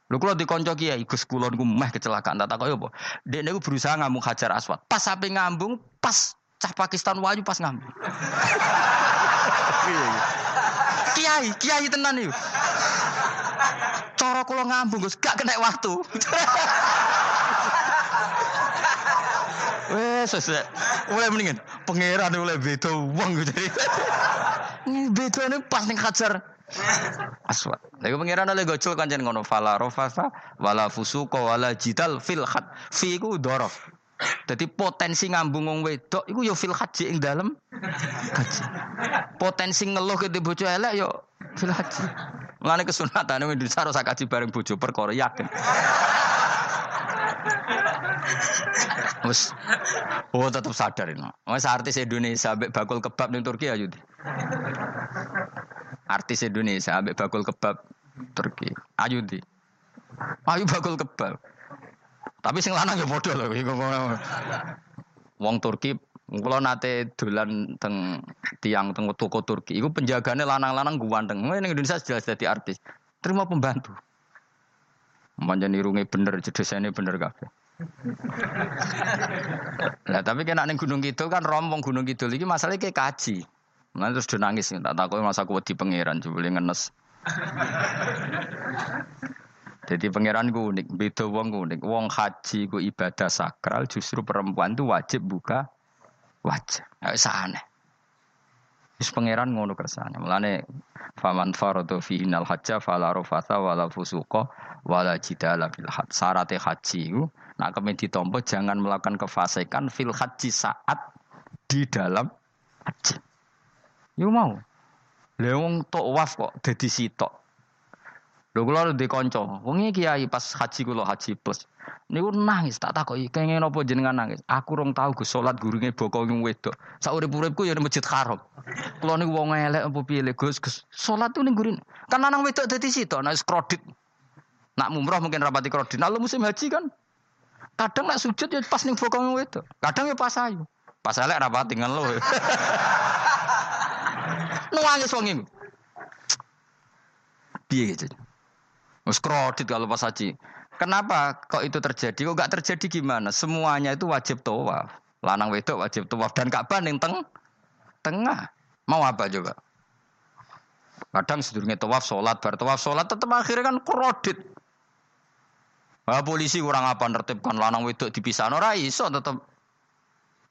Lho kula dikonco kiai Gus kula niku meh kecelakaan tak takoki apa. Dek niku berusaha ngambung Hajar Aswad. Pas sampe ngambung, pas cah Pakistan wayu pas ngambung. kiai, kiai tenan iki. Cara kula ngambung Gus gak kena waktu. Wes wes. Mulai mendingan pangeran mulai beda wong. Beda nih pas ning Hajar Aswad. Lagi pangeran oleh gocul kancen ngono fala rofasa wala fusuqa wala jidal fil khat. Fi iku dorof. Jadi potensi ngambung wong wedok iku yo fil haji ing dalem. Potensi ngeluh ke bojo elek yo fil haji. Mulane kesunatan wong Indonesia harus kaji bareng bojo perkara yakin. Wes. Oh tetap sadar ini. Mas artis Indonesia bakul kebab ning Turki ayo. Artis Indonesia ambek bakul kebab Turki. Ayu di. Ayu bakul kebab. Tapi sing lanang ya padha Wong Turki kalau nate dolan teng tiang teng toko Turki, itu penjagane lanang-lanang guanteng. Ini Indonesia jelas jadi artis. Terima pembantu. Manjan irunge bener, jedesane bener kabeh. Lah tapi kena ning Gunung Kidul kan rombong Gunung Kidul iki masalahnya kayak kaji. Nah terus dia nangis, tak tahu masa aku di pangeran, coba ngenes. Jadi pangeran ku unik, beda wong unik. Wong haji ku ibadah sakral, justru perempuan itu wajib buka wajah. Nggak aneh. Terus pangeran ngono kersane. Mulane faman faradu fi innal hajja fala rafatha wala fusuqa wala jidala fil hajj. Syaratnya haji ku nak kemen ditompo jangan melakukan kefasikan fil haji saat di dalam haji. Yo mau. Lha wong waf kok dadi sitok. Lho kula ndek kanca, wong iki kiai pas haji kula haji plus. Niku nangis tak takoki, kenging napa jenengan nangis? Aku rong tau Gus salat gurunge boko wong wedok. Sak urip-uripku ya masjid Haram. Kula niku wong elek apa piye Gus? Gus salat tuh ning gurine. Kan lanang wedok dadi sitok, nek kredit. Nak mumrah mungkin rapati kredit. Nah, musim haji kan kadang nak sujud ya pas ning boko wong wedok. Kadang ya pas ayu. Pas elek rapati ngeluh. Nangis wong iku. Piye gitu. Wes kredit kalau pas haji. Kenapa kok itu terjadi? Kok gak terjadi gimana? Semuanya itu wajib tawaf. Lanang wedok wajib tawaf dan Ka'bah ning teng tengah. Mau apa coba? Kadang sedurunge tawaf salat, bar tawaf salat tetep akhirnya kan kredit. Ah polisi kurang apa nertibkan lanang wedok dipisah ora iso tetep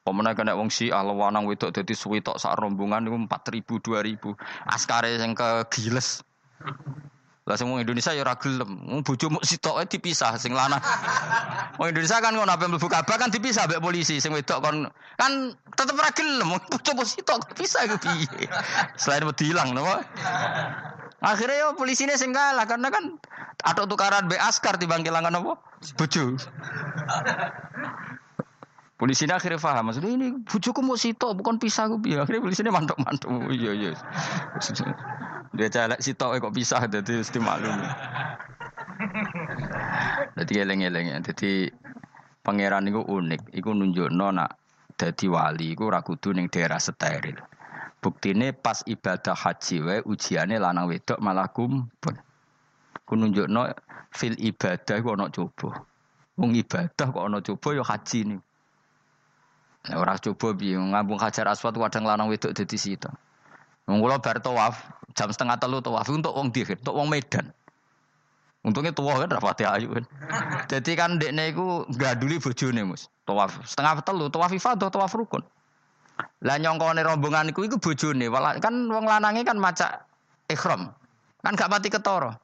Pemenang kena wong si ala lanang wedok dadi suwi tok sak rombongan niku 4000 2000. Askare sing kegiles. Lah sing Indonesia ya ora gelem. Wong bojomu sitoke dipisah sing lanang. Wong Indonesia kan ngono ape mlebu Ka'bah kan dipisah mbek polisi sing wedok kon kan tetep ora gelem. Bojomu sitok dipisah iku piye. Selain wedi ilang napa? Akhirnya yo polisine sing kalah karena kan atau tukaran be askar di bangkilangan apa? Bojo. Polisi ini akhirnya paham, maksudnya ini bujuku mau sitok bukan pisah gue biar akhirnya polisi ini mantuk mantuk, oh, iya iya. Dia celek sitok kok pisah, jadi mesti maklum. Jadi eleng eleng ya, jadi pangeran itu unik, itu nunjuk nona jadi wali, itu rakudu neng daerah steril. Buktine pas ibadah haji wae ujiane lanang wedok malah kumpul. Ku nunjukno fil ibadah ku ana coba. Wong ibadah kok ana coba ya haji nih. Nah, ora coba piye ngambung Hajar Aswad kadang lanang wedok dadi sita. Wong kula bar tawaf jam setengah telu tawaf untuk wong dihir, untuk wong Medan. Untungnya tua kan rapati ayu kan. Jadi kan dekne iku gaduli bojone Mus. Tawaf setengah telu, tawaf ifadah, tawaf rukun. Lah nyongkone rombongan iku iku bojone, kan wong lanange kan macak ikhram. Kan gak pati ketara.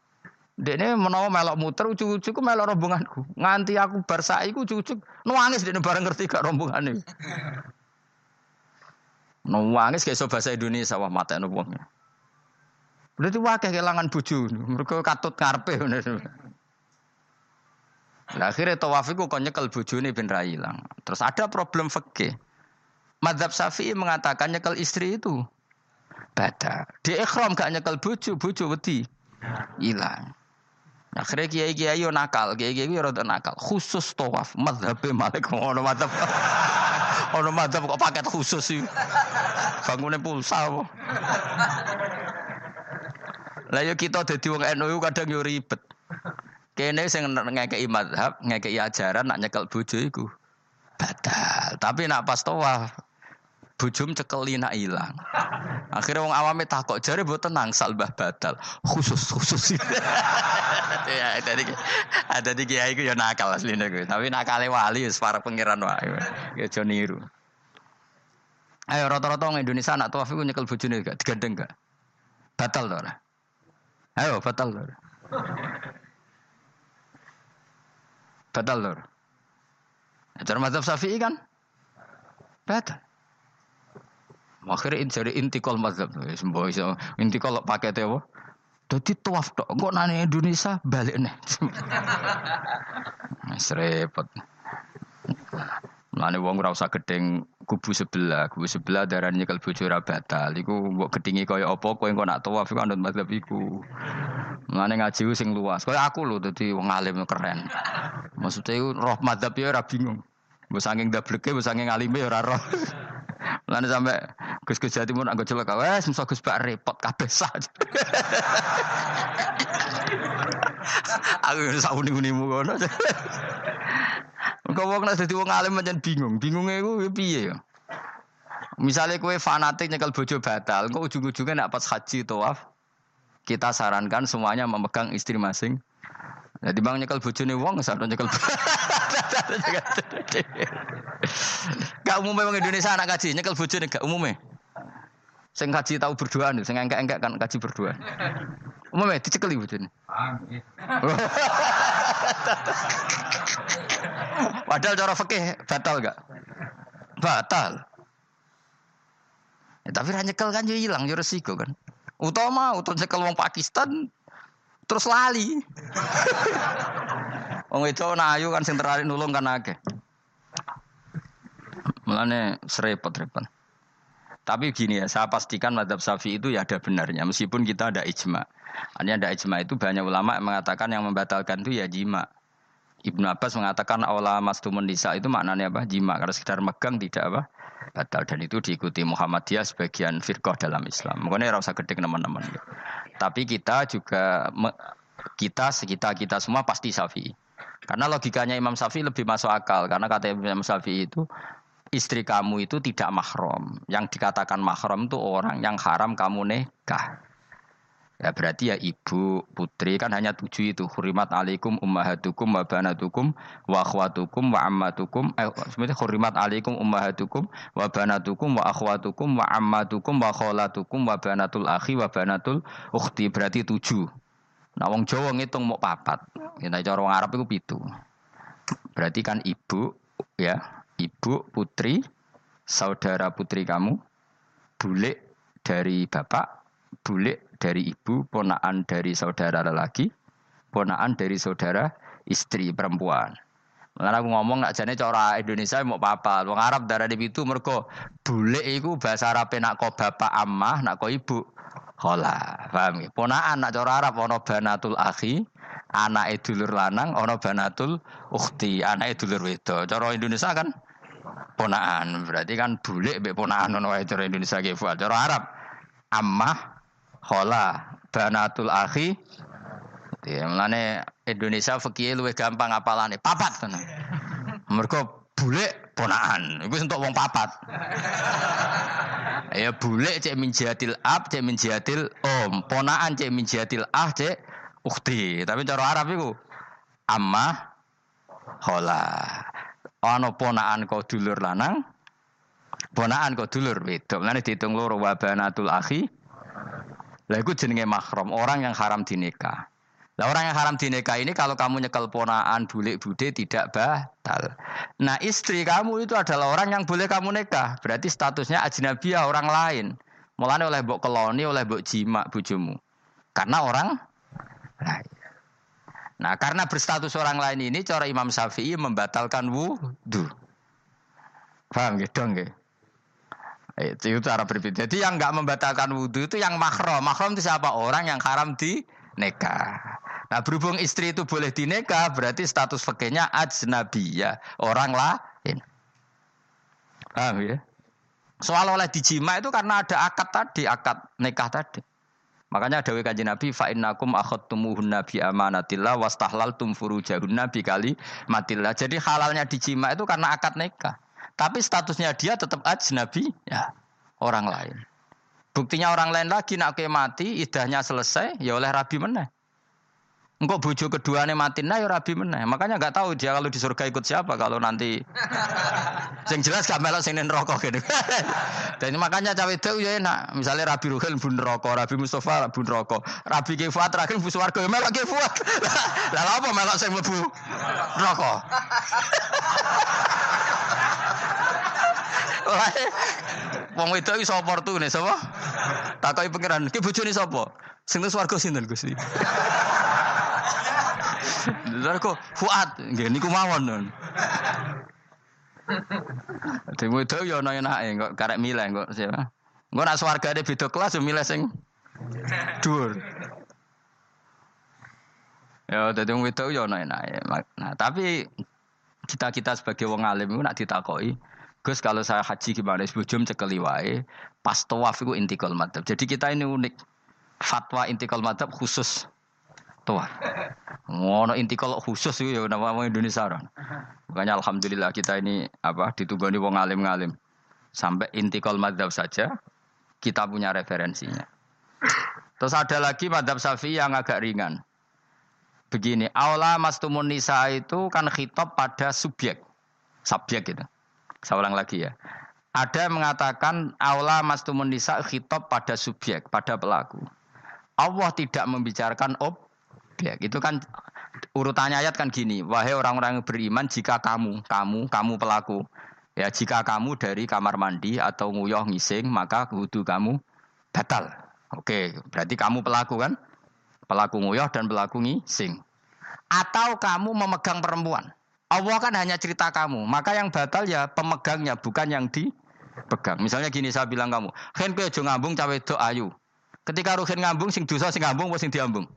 Dekne menawa melok muter ujug-ujug ku melok rombonganku. Nganti aku bar saiki ku ujug-ujug nangis dekne bareng ngerti gak rombongane. Nangis kayak bahasa Indonesia wah mata wong. Berarti wakil kehilangan bojo. Mereka katut ngarepe Nah, akhirnya tawaf itu kok nyekel ben ra ilang. Terus ada problem fikih. Madzhab Syafi'i mengatakan nyekel istri itu bada. Di ikhram gak nyekel bojo, bojo wedi hilang. Akhirnya kiai kiai yo nakal, kiai kiai yo rada nakal. Khusus tawaf, madhab malik ono madhab, ono madhab kok paket khusus sih. Bangunnya pulsa apa? Lah yo kita dadi wong NU kadang yo ribet. Kene sing ngekeki madhab, ngekeki ajaran nak nyekel bojo iku batal. Tapi nak pas tawaf bujum cekeli nak ilang. Akhirnya wong awame takok jare mbok tenang salbah batal. Khusus khusus. ya tadi ada di kiai ku ya nakal asline kuwi. Tapi nakale wali wis para pangeran wae. Ya aja niru. Ayo rata-rata wong Indonesia anak tawaf iku nyekel bojone gak digandeng gak? Batal to ora? Ayo batal to. Batal to. Ajar mazhab Syafi'i kan? Batal. Akhirnya jadi intikal mazhab. Semboh iso intikal pakai tewo. Jadi tuaf dok. Kok nanya Indonesia balik nih. Serepot. Mulane wong ora usah gedeng kubu sebelah, kubu sebelah darah nyekel bojo ora batal. Iku mbok gedingi kaya apa kowe engko nak tawaf iku anut mazhab iku. Mulane ngaji sing luas. Kaya aku lho dadi wong alim keren. Maksudnya roh mazhab ya ora bingung. Mbok saking dableke, mbok saking alime ora roh. Mulane sampai Gus-gus Jawa Timur anggo celaka, wes mesti Gus Bak repot kabeh saja. Aku wis sauni-unimu ngono. Kau wong nek dadi wong alim pancen bingung. Bingungnya iku piye ya? Misalnya kue fanatik nyekel bojo batal, kau ujung-ujungnya nak pas haji tawaf, kita sarankan semuanya memegang istri masing. Jadi bang nyekel bojone wong sadar nyekel. Gak umumnya wong Indonesia anak kaji nyekel bojone gak umumnya. Sing kaji tahu berdua nih, sing enggak-enggak kan kaji berdua. Umumnya dicekeli bojone. Padahal cara fikih batal gak? Batal. Ya, tapi nyekel kan yo hilang yo resiko kan. Utama utama nyekel wong Pakistan terus lali. Wong itu nayu kan sing terakhir nulung kan akeh. Mulane serepot-repot. Tapi gini ya, saya pastikan madhab syafi'i itu ya ada benarnya. Meskipun kita ada ijma. Hanya ada ijma itu banyak ulama yang mengatakan yang membatalkan itu ya jima. Ibnu Abbas mengatakan awla mastumun nisa itu maknanya apa? Jima. Karena sekedar megang tidak apa? Batal. Dan itu diikuti Muhammadiyah sebagian firqah dalam Islam. Makanya rasa gede teman-teman. Tapi kita juga kita sekitar kita semua pasti syafi'i. Karena logikanya Imam Syafi'i lebih masuk akal. Karena kata Imam Syafi'i itu istri kamu itu tidak mahram. Yang dikatakan mahram itu orang yang haram kamu nikah. Ya berarti ya ibu, putri kan hanya tujuh itu. Hurimat alaikum ummahatukum wa banatukum wa akhwatukum wa ammatukum. Eh, sebenarnya hurimat alaikum ummahatukum wa banatukum wa akhwatukum wa ammatukum wa kholatukum wa banatul akhi wa banatul ukhti. Berarti tujuh. Nah wong Jawa ngitung mau papat. Kita cara wong Arab itu pitu. Berarti kan ibu ya, ibu, putri, saudara putri kamu, bule dari bapak, bule dari ibu, ponaan dari saudara lelaki, ponaan dari saudara istri perempuan. Karena aku ngomong nak jane cara Indonesia mau papa, wong Arab darah di itu mereka bule iku bahasa Arab nak kau bapak amah, nak kau ibu khola. Paham ya? Ponaan nak cara Arab ono banatul akhi, anak dulur lanang, ono banatul ukhti, anak dulur wedo. Cara Indonesia kan ponaan. Berarti kan bule be ponaan ono cara Indonesia ge Cara Arab amah khola banatul akhi ya melane Indonesia fikih luwih gampang apalane papat tenan mergo bule ponaan iku untuk wong papat. Ya bule cek min jihadil ab cek min jihadil om. Ponaan cek min jihadil ah cek ukti tapi cara Arab iku amma khola ana ponaan kau dulur lanang ponaan kau dulur wedok. Lane diitung loro wabanatul akhi. Lah itu jenenge mahram, orang yang haram dinikah. Lah orang yang haram dinikah ini kalau kamu nyekel ponaan bulik bude tidak batal. Nah istri kamu itu adalah orang yang boleh kamu nikah. Berarti statusnya ajnabiyah orang lain. Mulane oleh mbok keloni, oleh mbok jima bojomu. Karena orang lain. Nah karena berstatus orang lain ini cara Imam Syafi'i membatalkan wudhu. Paham gitu nggih? Itu cara berbeda. Jadi yang nggak membatalkan wudhu itu yang mahram. Mahram itu siapa? Orang yang haram di nikah. Nah berhubung istri itu boleh dineka, berarti status fakirnya ajnabiyah, orang lain. Paham ya? Soal oleh dijima itu karena ada akad tadi, akad nikah tadi. Makanya ada kanjeng Nabi fa innakum akhadtumuhunna bi amanatillah wastahlaltum furujahunna bi kali matillah. Jadi halalnya dijima itu karena akad nikah. Tapi statusnya dia tetap ajnabi ya orang lain. Buktinya orang lain lagi nak ke mati, idahnya selesai, ya oleh rabi meneh. Engkau bojo keduanya mati nah ya rabi meneh. Makanya nggak tahu dia kalau di surga ikut siapa kalau nanti. Yang jelas gak melok sing rokok gitu. Dan makanya cawe itu ya enak. Misalnya Rabi Ruhel bun rokok, Rabi Mustafa bun rokok, Rabi Kifat terakhir bus warga ya melok Kifat. Lah apa melok sing mlebu rokok? Wong wedok sapa nih sapa? Takoki pangeran, ki bojone sapa? Sing wis swarga sinten Gusti? Lha kok Fuad, nggih niku mawon. Dhewe wedok yo ana enake kok karek milih kok siapa? Engko nak swargane beda kelas yo milih sing dhuwur. Ya dadi wong wedok yo ana enake. Nah, tapi kita-kita sebagai wong alim nak ditakoki, Gus kalau saya haji gimana? Sebujum cekeli wae. Pas tawaf itu intikal madhab. Jadi kita ini unik. Fatwa intikal madhab khusus tawaf. Ngono intikal khusus itu ya nama Indonesia orang. Makanya alhamdulillah kita ini apa ditunggoni wong alim-ngalim. Sampai intikal madhab saja kita punya referensinya. Terus ada lagi madhab syafi'i yang agak ringan. Begini, aula mastumun nisa itu kan khitab pada subjek. Subjek gitu. Saya ulang lagi ya. Ada yang mengatakan aula mastumun nisa khitab pada subjek, pada pelaku. Allah tidak membicarakan objek. Itu kan urutannya ayat kan gini, wahai orang-orang beriman jika kamu, kamu, kamu pelaku. Ya, jika kamu dari kamar mandi atau nguyuh ngising, maka wudhu kamu batal. Oke, berarti kamu pelaku kan? Pelaku nguyuh dan pelaku ngising. Atau kamu memegang perempuan. Allah kan hanya cerita kamu, maka yang batal ya pemegangnya bukan yang dipegang. Misalnya gini saya bilang kamu, "Hen kowe aja ngambung cawe do ayu." Ketika ruhin ngambung sing dosa sing ngambung sing diambung?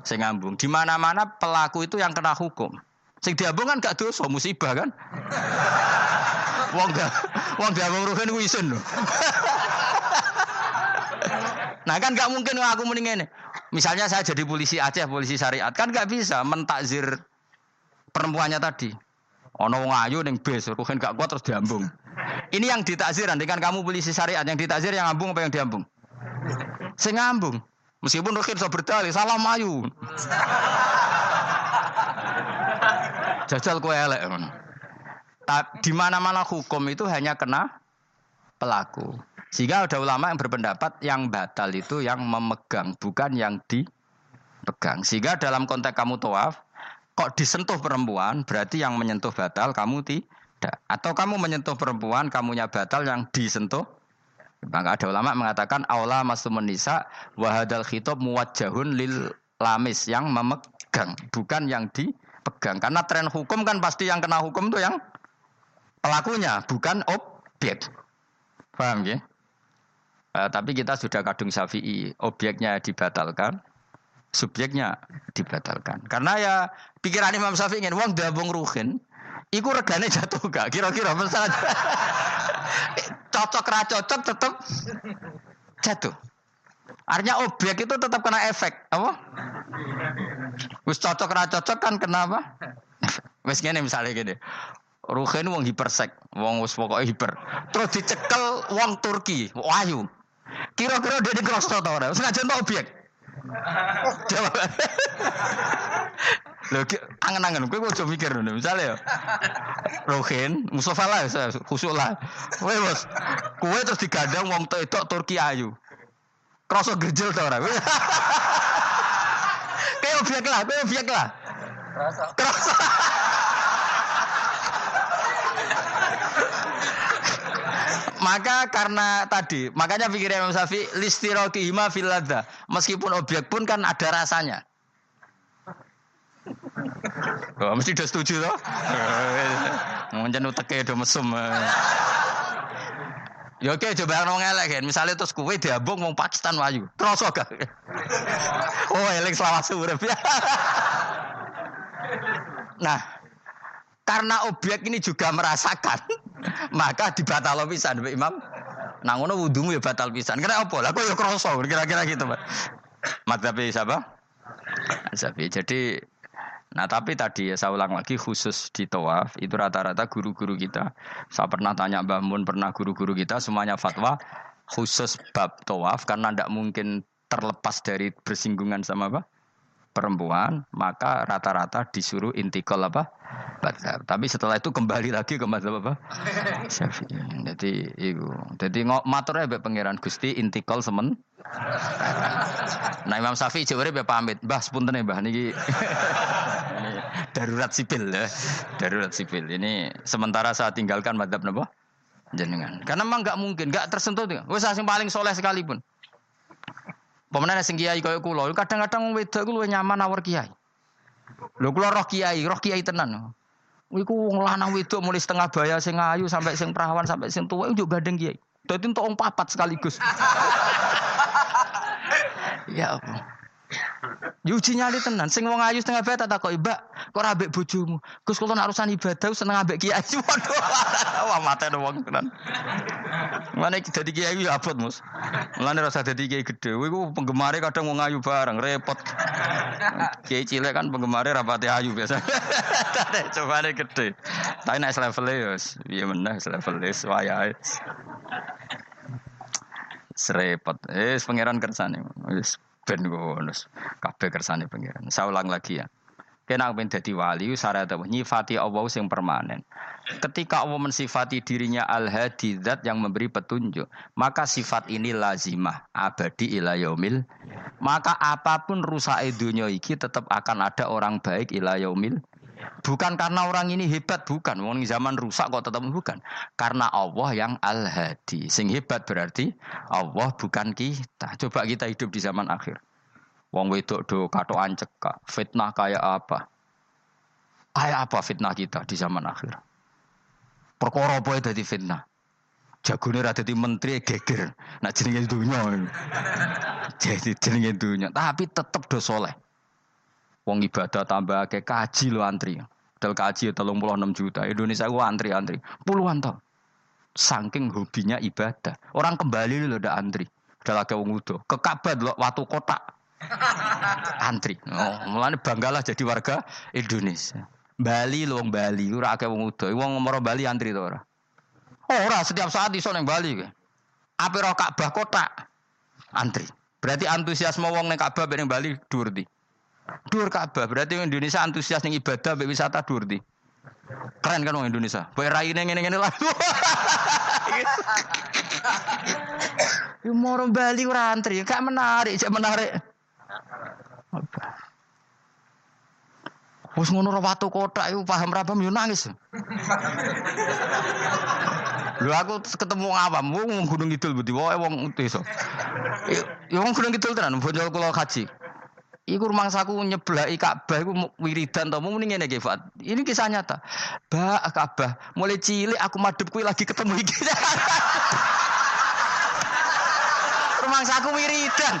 Sing ngambung. Di mana-mana pelaku itu yang kena hukum. Sing diambung kan gak dosa, musibah kan? Wong gak wong diambung ruhin isin lho. Nah kan gak mungkin aku mending ini. Misalnya saya jadi polisi Aceh, polisi syariat, kan gak bisa mentakzir perempuannya tadi. Ono wong ayu ning bis, ruhen gak kuat terus diambung. Ini yang ditakzir, dengan kamu polisi syariat yang ditakzir yang ngambung apa yang diambung? Sing ngambung. Meskipun Rukin so berdalih, salah mayu. Jajal kue elek. Di mana-mana hukum itu hanya kena pelaku. Sehingga ada ulama yang berpendapat yang batal itu yang memegang, bukan yang dipegang. Sehingga dalam konteks kamu tawaf, kok disentuh perempuan, berarti yang menyentuh batal kamu tidak. Atau kamu menyentuh perempuan, kamunya batal yang disentuh. Maka ada ulama mengatakan aula masumun nisa wahadal khitab muwajjahun lil lamis yang memegang, bukan yang dipegang. Karena tren hukum kan pasti yang kena hukum itu yang pelakunya, bukan objek. Paham ya? Uh, tapi kita sudah kadung syafi'i, objeknya dibatalkan, subjeknya dibatalkan. Karena ya pikiran Imam Syafi'i ingin uang dabung ruhin, iku regane jatuh gak? Kira-kira misalnya cocok ra cocok tetap jatuh. Artinya objek itu tetap kena efek, apa? Wis cocok ra cocok kan kenapa? Wis ngene misalnya gini. Ruhin wong hipersek, wong wis pokoke hiper. Terus dicekel wong Turki, wahyu. Kira-kira dia dikrosno ta ora? Sengaja objek. Lho angen-angen kowe ojo mikir ngono. Misale ya. Rohin, Mustafa lah, khusuk lah. Kowe bos, kowe terus digandang wong tok Turki ayu. Kroso gerjel ta ora? Kayak objek lah, kayak objek lah. Kroso. Kroso. Maka karena tadi, makanya pikirnya Imam Syafi'i listiroki hima filada. Meskipun objek pun kan ada rasanya. Oh, mesti udah setuju toh? Mungkin uteke udah mesum. Ya oke coba ngomong elek kan. Misalnya terus kue diabung mau Pakistan wayu. Terus gak? Oh elek selamat sore. nah, karena objek ini juga merasakan, maka dibatal pisan Imam. Nah ngono wudumu ya batal pisan. Kira apa? Lah kok ya kroso kira-kira gitu, Pak. Madzhab siapa? Syafi'i. Jadi Nah tapi tadi ya saya ulang lagi khusus di tawaf itu rata-rata guru-guru kita. Saya pernah tanya Mbah Mun, pernah guru-guru kita semuanya fatwa khusus bab tawaf karena tidak mungkin terlepas dari bersinggungan sama apa perempuan, maka rata-rata disuruh intikal apa? Tapi setelah itu kembali lagi ke madhab apa? Syafi'i. Jadi itu. Jadi ngok maturnya be pangeran Gusti intikal semen. Nah Imam Syafi'i jawabnya pamit. Mbah sepunten ya mbah niki. darurat sipil ya. Darurat sipil. Ini sementara saya tinggalkan madhab napa? Jenengan. Karena memang nggak mungkin, nggak tersentuh. Wes yang paling soleh sekalipun. Pemenang sing kiai kaya kula, kadang-kadang wong wedok nyaman awar kiai. Lho kula roh kiai, roh kiai tenan. Iku wong lanang wedok mulai setengah baya sing ayu sampai sing perawan sampai sing tua itu gandeng kiai. Dadi entuk papat sekaligus. ya apa? Yuji nyali tenan. Sing wong ayu setengah baya tak takoki, "Mbak, kok ora ambek bojomu?" Gus kula nak urusan ibadah seneng ambek kiai. Waduh. Wah, mate wong tenan. Mana dadi kiai ya abot, Mus. Mulane rasa dadi kiai gede. Iku penggemare kadang wong ayu bareng, repot. Kiai cilik kan penggemare rapati ayu biasa. Coba gede. Tapi naik level ya, piye meneh level wis wayahe. Serepot. Eh, pangeran kersane. Wis ben ngono. Kabeh kersane pangeran. Saya ulang lagi ya. Kena pengen jadi wali, syarat nyifati Allah yang permanen. Ketika Allah mensifati dirinya al-hadi zat yang memberi petunjuk, maka sifat ini lazimah abadi ila yaumil. Maka apa pun rusak dunia iki tetap akan ada orang baik ila yaumil. Bukan karena orang ini hebat, bukan. Wong zaman rusak kok tetap bukan. Karena Allah yang al-hadi. Sing hebat berarti Allah bukan kita. Coba kita hidup di zaman akhir. Wong wedok do katokan cekak. Fitnah kayak apa? Kayak apa fitnah kita di zaman akhir? Perkara apa dadi fitnah? Jagone ra dadi menteri geger. Nak jenenge dunya. Jadi jenenge dunya, tapi tetep do soleh. Wong ibadah tambah ke kaji lo antri. Dal kaji telung puluh enam juta. Indonesia gua antri-antri. Puluhan tahun. Saking hobinya ibadah. Orang kembali lo udah antri. Udah lagi wong udo. Ke Ka'bah lo waktu kotak antri. Oh, mulane banggalah jadi warga Indonesia. Bali lho wong Bali, ora akeh wong udo. Wong ngomoro Bali antri to ora? Ora, setiap saat iso ning Bali ke. Ape ro Ka'bah kotak antri. Berarti antusiasme wong ning Ka'bah ning Bali dhuwur Dhuwur Ka'bah. Berarti Indonesia antusias ning ibadah mbek wisata dhuwur di. Keren kan wong Indonesia. Kowe raine ngene-ngene lah. Yo Bali ora antri, gak menarik, cek menarik. Wes ngono ora watu kotak iku paham ra paham yo nangis. Lho aku ketemu awam, wong Gunung Kidul budi wae wong desa. Ya wong Gunung Kidul tenan, bonjol kula kaji. Iku rumah saku nyeblaki Ka'bah iku wiridan to muni ngene iki Fat. Ini kisah nyata. Ba Ka'bah, mulai cilik aku madhep kuwi lagi ketemu iki. rumah saku wiridan.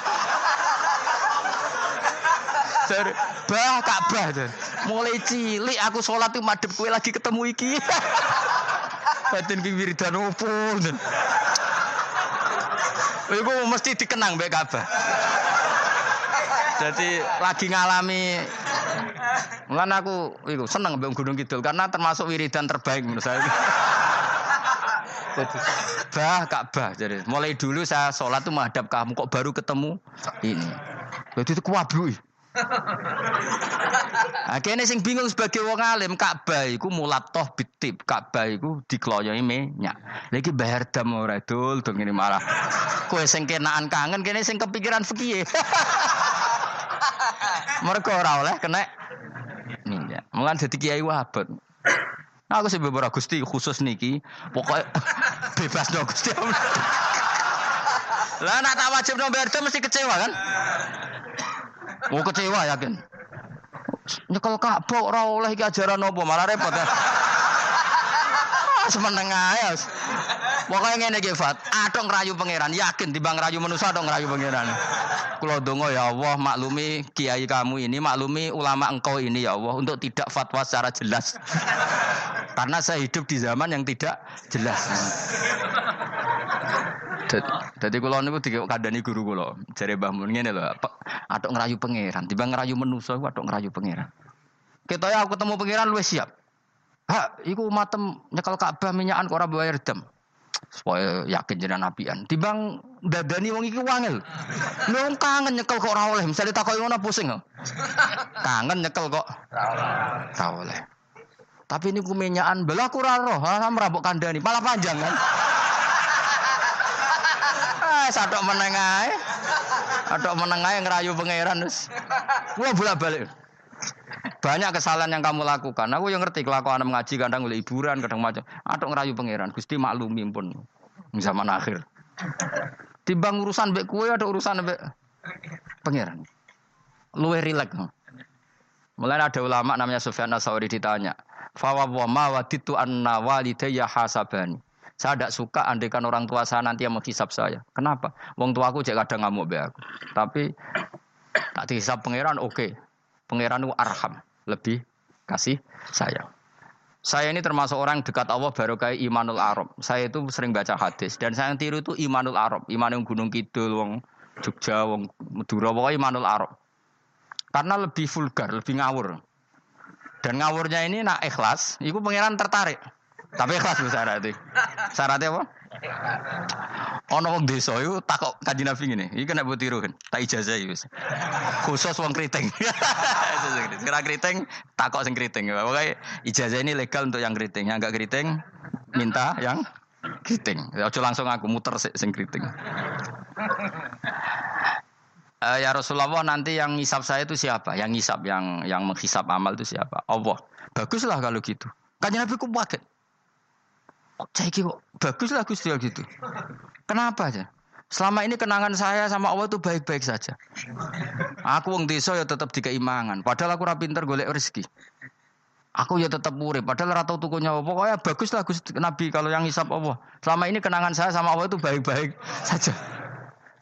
Dari bah Ka'bah. Mulai cilik aku sholat tuh madep kue lagi ketemu iki. Batin ki wiridan opo. Iku mesti dikenang mbek Ka'bah. Jadi lagi ngalami Mulan aku iku seneng mbek Gunung Kidul karena termasuk wiridan terbaik menurut saya. Jadi, bah Ka'bah jadi mulai dulu saya sholat tuh menghadap kamu kok baru ketemu ini. Jadi itu kuablu. Akhirnya sing bingung sebagai wong alim Ka'bah iku mulatoh bitip Ka'bah iku dikloyoi minyak. Lagi bayar dam ora dul dong ini malah. Kue sing kenaan kangen kene sing kepikiran fikih. Mereka ora oleh kena minyak. Mulan dadi kiai wabot. Aku sih beberapa gusti khusus niki, pokoknya bebas dong gusti. Lah nak tak wajib nomor mesti kecewa kan? Mau oh, kecewa yakin. Nyekel Ka'bah ora oleh iki ajaran malah repot ya. Semeneng ae. Pokoke ngene iki Fat, atok ngrayu pangeran, yakin timbang ngrayu manusa atok ngrayu pangeran. Kula donga ya Allah maklumi kiai kamu ini, maklumi ulama engkau ini ya Allah untuk tidak fatwa secara jelas. Karena saya hidup di zaman yang tidak jelas. Jadi kalau niku dikandani guru kula, jare Mbah Mun ngene lho, atok ngerayu pangeran, tiba ngerayu manusa iku atok ngerayu pangeran. Kita ya aku ketemu pangeran luwih siap. Ha, iku matem nyekel Ka'bah minyakan kok ora bayar dem. Supaya yakin jenengan apian. Timbang dadani wong iki wangel. Lho kangen nyekel kok ora oleh, misale takoki ngono pusing. Kangen nyekel kok ora oleh. Tapi ini kuminyakan belah kurang roh, ha merabuk kandani, malah panjang kan. sadok meneng ae. Adok meneng ae ngerayu pangeran wis. Kula bolak-balik. Banyak kesalahan yang kamu lakukan. Aku yang ngerti kelakuan mengaji kadang oleh hiburan, kadang macam. Adok ngerayu pangeran. Gusti maklumi pun zaman akhir. Timbang urusan mbek kue ada urusan mbek pangeran. Luwe rilek. Mulai ada ulama namanya Sufyan Asauri ditanya, "Fa wa ma waditu anna walidayya hasabani." Saya tidak suka andekan orang tua saya nanti yang menghisap saya. Kenapa? Wong tua aku cek kadang ngamuk be aku. Tapi tak dihisap pangeran oke. Okay. Pangeran arham, lebih kasih sayang. Saya ini termasuk orang dekat Allah baru kayak Imanul Arab. Saya itu sering baca hadis dan saya yang tiru itu Imanul Arab. Iman yang Gunung Kidul, wong Jogja, wong Madura, pokoknya Imanul Arab. Karena lebih vulgar, lebih ngawur. Dan ngawurnya ini nak ikhlas, itu pangeran tertarik. Tapi ikhlas bu syaratnya. Syaratnya apa? Ono wong desa iku takok Kanjeng Nabi ngene. Iki kena mbok tiru kan. Tak ijazah iki wis. Khusus wong kriting. Kira kriting takok sing kriting. Pokoke ijazah ini legal untuk yang kriting. Yang enggak kriting minta yang kriting. Ojo langsung aku muter sing kriting. Uh, ya Rasulullah nanti yang ngisap saya itu siapa? Yang ngisap, yang yang menghisap amal itu siapa? Allah. Baguslah kalau gitu. Kanjeng Nabi ku paket. Kok saiki kok bagus lah Gusti gitu. Kenapa aja? Selama ini kenangan saya sama Allah itu baik-baik saja. Aku wong desa ya tetap dikeimangan. Padahal aku ora pinter golek rezeki. Aku ya tetap murid. Padahal rata tukunya Allah. Pokoknya bagus lah Gusti Nabi kalau yang hisap Allah. Selama ini kenangan saya sama Allah itu baik-baik saja.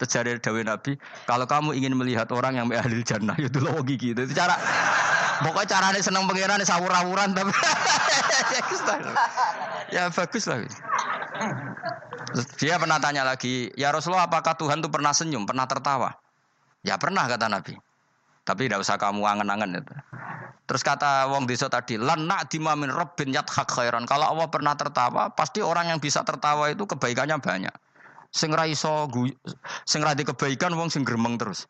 Terjadi Dawe Nabi, kalau kamu ingin melihat orang yang ahli jannah, itu loh gigi itu. Cara pokoknya caranya senang pengiran sawur-awuran tapi ya bagus lah. Dia pernah tanya lagi, ya Rasulullah apakah Tuhan itu pernah senyum, pernah tertawa? Ya pernah kata Nabi. Tapi tidak usah kamu angen-angen itu. Terus kata Wong Desa tadi, lanak dimamin Rabbin yathak khairan. Kalau Allah pernah tertawa, pasti orang yang bisa tertawa itu kebaikannya banyak. Sing ra iso sing kebaikan wong sing terus.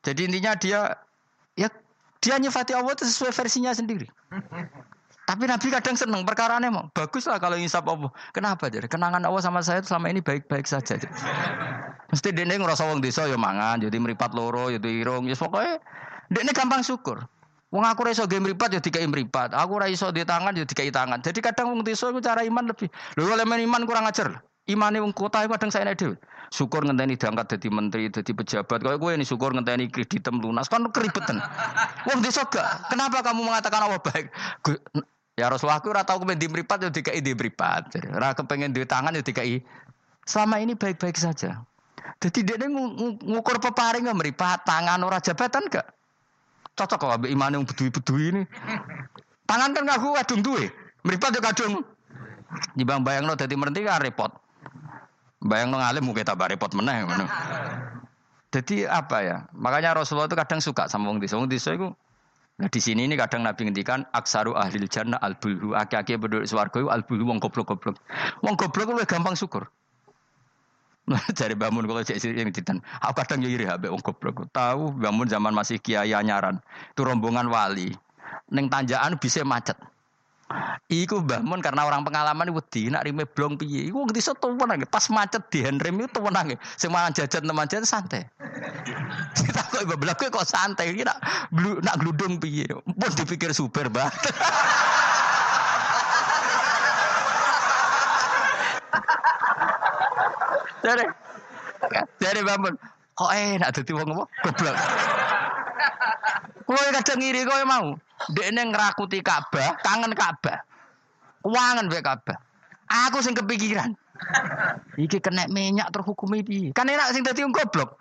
Jadi intinya dia ya dia nyifati Allah itu sesuai versinya sendiri. Tapi Nabi kadang seneng perkara ini mau bagus lah kalau ngisap Allah. Kenapa jadi kenangan Allah sama saya selama ini baik-baik saja. Mesti dia ngerasa wong desa ya mangan, jadi meripat loro, ya irung, ya pokoknya dia gampang syukur. Wong aku raiso game meripat ya dikai meripat. Aku raiso di tangan ya dikai tangan. Jadi kadang wong desa itu cara iman lebih. Lho elemen iman kurang ajar. Imane wong kota kadang saya dhewe. Syukur ngenteni diangkat jadi menteri, jadi pejabat. Kalau gue ini syukur ngenteni kreditem lunas kan keribetan. Wong desa gak. Kenapa kamu mengatakan apa baik? Ya Rasulullah aku ora tau kepen di mripat ya dikai di mripat. Ora kepengen di tangan ya dikai. Selama ini baik-baik saja. Jadi dia ngukur peparing nggak meripat tangan ora jabatan gak? Cocok kok ambek imane wong bedui-bedui ini. Tangan kan ngaku kadung duwe. Meripat yo kadung. Dibang bayangno dadi merenti kan repot. Bayangno ngalim mungkin tambah repot meneh. Jadi apa ya? Makanya Rasulullah itu kadang suka sama wong desa. Wong desa itu Nah di sini ini kadang Nabi ngendikan aksaru ahli jannah al bulhu aki-aki penduduk swarga al bulhu wong goblok-goblok. Wong goblok itu gampang syukur. Cari bangun kalau cek yang ditan. Aku kadang yo iri habek wong goblok. Tahu bangun zaman masih kiai nyaran. Itu rombongan wali. Neng tanjakan bisa macet. Iku bangun karena orang pengalaman wedi nak rime blong piye. Iku ngerti tuwenang pas macet di handrem itu tuwenang. Sing mangan jajan teman jajan santai. Kita kok ibu belakang kok santai iki nak nak gludung piye. Pun dipikir super banget. Dari dari bangun. Kok enak dadi wong apa? Goblok. Kulo kadang ngiri kowe mau. Dekne ngrakuti Ka'bah, kangen Ka'bah. Kuangen wae Ka'bah. Aku sing kepikiran. Iki kena minyak terhukumi piye? Kan enak sing dadi goblok.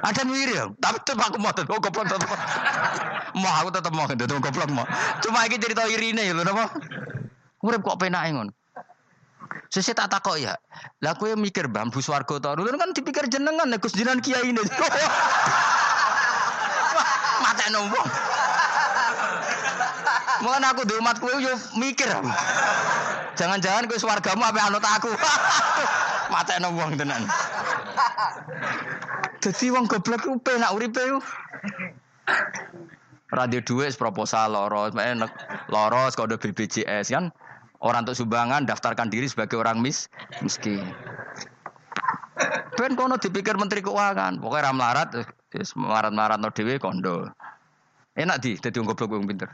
Ada ngiri ya. Tapi tetep aku mau tetep goblok tetep. Mau aku tetep mau dadi goblok mau. Cuma iki cerita irine ya lho napa? Urip kok penake ngono. Sesi tak takok ya. Lah kowe mikir bambu swarga to. Dulu kan dipikir jenengan nek Gus Jinan kiai ini. Mate nombong. Mulane aku di umat kowe yo mikir. Jangan-jangan kowe swargamu apa anut aku. Mate nombong tenan. Dadi wong goblok ku penak uripe yo. Radio duit proposal loros, loros kode BPJS kan Orang untuk sumbangan daftarkan diri sebagai orang mis miskin. Ben kono dipikir menteri keuangan, pokoknya ram larat, melarat-melarat no dewe kondo. Enak di, jadi wong goblok wong pinter.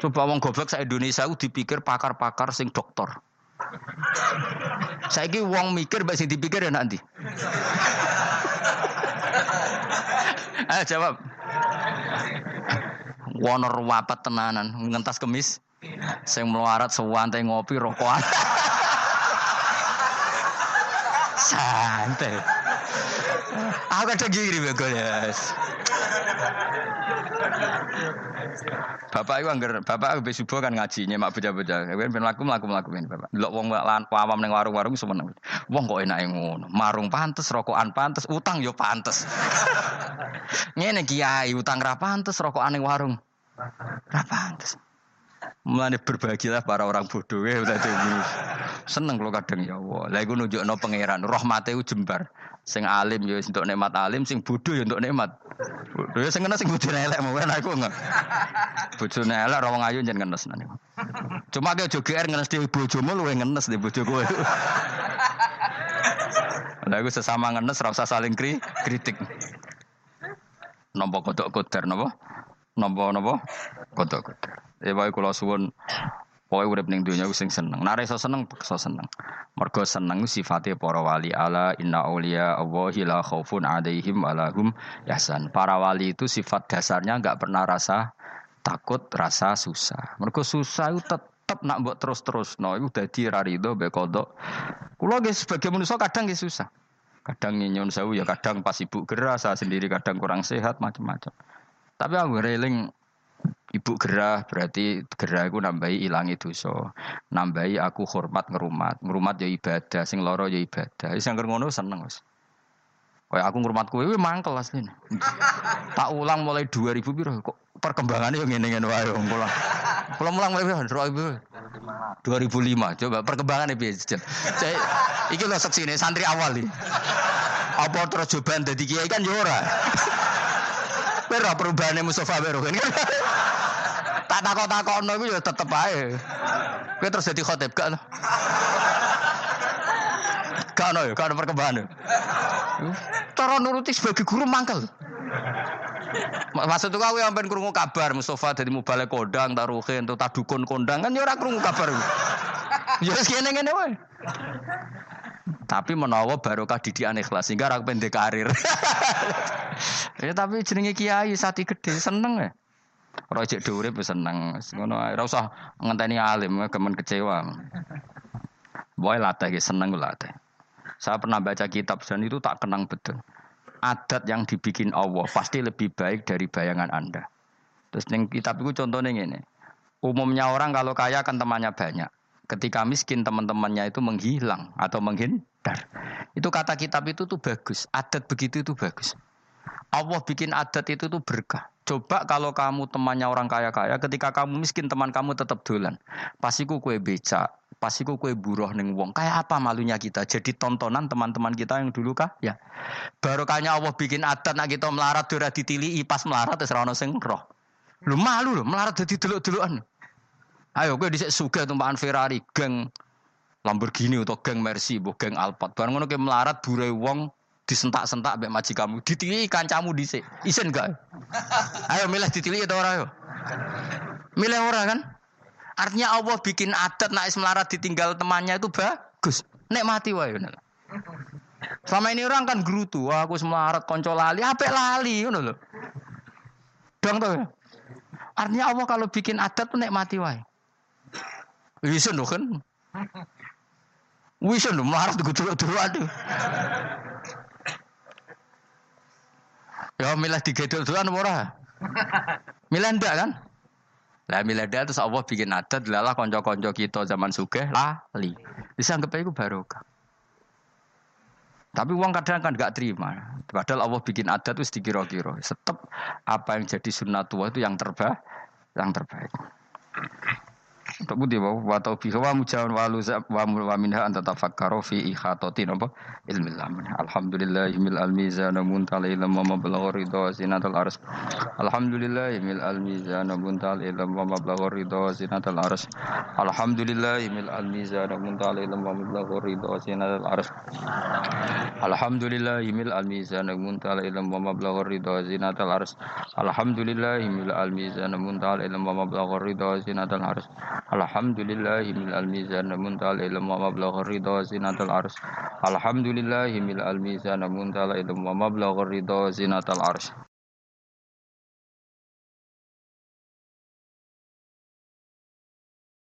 Coba wong goblok saya Indonesia itu dipikir pakar-pakar sing dokter. Saya ki wong mikir baik sing dipikir ya nanti. Ayo jawab. Wonor wapat tenanan, ngentas kemis. Sing melarat sewantai ngopi rokokan. Santai. Aku ada giri ya. Bapak itu angger, bapak aku subuh kan ngaji nyemak bocah-bocah. Kowe ben laku mlaku mlaku ben bapak. Delok wong lan awam ning warung-warung semeneng. Wong kok enake ngono. Marung pantes, rokokan pantes, utang yo pantes. Ngene kiai utang ra pantes, rokokan ning warung. Ra pantes. Mulane berbahagialah para orang bodoh ya udah Seneng kalau kadang ya Allah. Lah iku nunjukno pangeran, rahmate ku jembar. Sing alim ya untuk nikmat alim, sing bodoh ya untuk nikmat. Bodoh ya sing kena sing bojone elek mau aku enggak. Bojone elek rawang ayu jen ngenes nane. Cuma dia aja GR ngenes di bojomu luwe ngenes di bojo kowe. Lah iku sesama ngenes usah saling kri kritik. Nampa kodok koder napa? Nampa napa? Kodok koder. Ya bae kula suwun Pokoke urip ning donya sing seneng. Nare iso seneng, iso seneng. Mergo seneng sifate para wali ala inna auliya Allahi la khaufun alaihim walahum yahzan. Para wali itu sifat dasarnya enggak pernah rasa takut, rasa susah. Mergo susah itu tetep nak mbok terus-terus. No, itu dadi ra rido mbek kodok. Kula nggih sebagai manusia kadang nggih susah. Kadang nyun sewu ya kadang pas ibu gerah, sendiri kadang kurang sehat macam-macam. Tapi aku reling Ibu gerah berarti gerah aku nambahi ilangi dosa. Nambahi aku hormat ngerumat. Ngerumat ya ibadah, sing loro ya ibadah. Angger ngono seneng wis. Kayak aku ngrumat kowe mangkel asline. tak ulang mulai 2000 piro kok perkembangannya yang ngene-ngene wae wong kula. Kula mulang mulai 2005. Coba perkembangannya piye? Iki lho seksine santri awal iki. Apa terus cobaan dadi kiai kan yo ora. Pero perubahannya Mustafa Bero kan. Tak takok-takokno iku ya tetep ae. Kowe terus dadi khotib gak lho. Gak ono ya, gak ono perkembangan. Cara nuruti sebagai guru mangkel. Maksud tuh aku yang pengen krungu kabar Mustafa dari mubale kodang, taruhin, tuh tadukun kondang kan ya ora krungu kabar. Ya wis ngene-ngene wae. Tapi menawa barokah didikan ikhlas sehingga rak pendek karir. ya tapi jenenge kiai sati gede seneng ya. Ora cek dhuwure seneng. Ngono ora usah ngenteni alim gemen kecewa. Boy latih seneng latih. Saya pernah baca kitab dan itu tak kenang betul. Adat yang dibikin Allah pasti lebih baik dari bayangan Anda. Terus neng kitab itu contohnya ini. Umumnya orang kalau kaya kan temannya banyak. Ketika miskin teman-temannya itu menghilang atau menghindar. Itu kata kitab itu tuh bagus. Adat begitu itu bagus. Allah bikin adat itu tuh berkah. Coba kalau kamu temannya orang kaya-kaya, ketika kamu miskin teman kamu tetap dolan. Pasiku kue beca, pasiku kue buruh neng wong. Kayak apa malunya kita? Jadi tontonan teman-teman kita yang dulu kah? Ya. Barokahnya Allah bikin adat nak kita melarat dora ditili pas melarat terus rano sing roh. Lu malu lu melarat jadi dulu-duluan. Ayo gue dhisik suka tumpahan Ferrari, geng Lamborghini atau geng Mercy, bu geng Alphard. Barang ngono ke melarat burai wong disentak-sentak mbek maji kamu, ditili kancamu dhisik. Isen gak? Ayo milih ditili atau ora ayo? Milih ora kan? Artinya Allah bikin adat nak melarat ditinggal temannya itu bagus. Nek mati wae. Selama ini orang kan gerutu, wah aku semelarat konco lali, apa lali ngono lho. Dong tuh. Artinya Allah kalau bikin adat tuh nek mati wae. Wisen lho kan. Wisen lho melarat dulu-dulu aduh. Ya milah digedol duluan ora? Milah ndak kan? Lah milah ndak terus Allah bikin adat lalah konco-konco kita zaman sugih lali. Bisa anggap itu barokah. Tapi uang kadang kan gak terima. Padahal Allah bikin adat itu dikira-kira. Tetap apa yang jadi sunnah tua itu yang terbaik, yang terbaik. Untuk budi bahwa wa taufiq wa mujawan wa luza wa wa minha an tatafakkaru fi ikhatati napa ilmi lamin. Alhamdulillah mil al mizan muntal ilm wa mablagh ridha zinatul ars. Alhamdulillah mil al mizan muntal ilm wa mablagh ridha zinatul ars. Alhamdulillah mil al mizan muntal ilm wa mablagh ridha zinatul ars. Alhamdulillah mil al mizan muntal ilm wa mablagh ridha zinatul ars. Alhamdulillah mil al mizan muntal ilm wa mablagh ridha zinatul ars. Alhamdulillah mil al mizan muntal ilm wa mablagh ridha zinatul ars. Alhamdulillah mil al mizan muntal ilm wa mablagh ridha zinatul ars.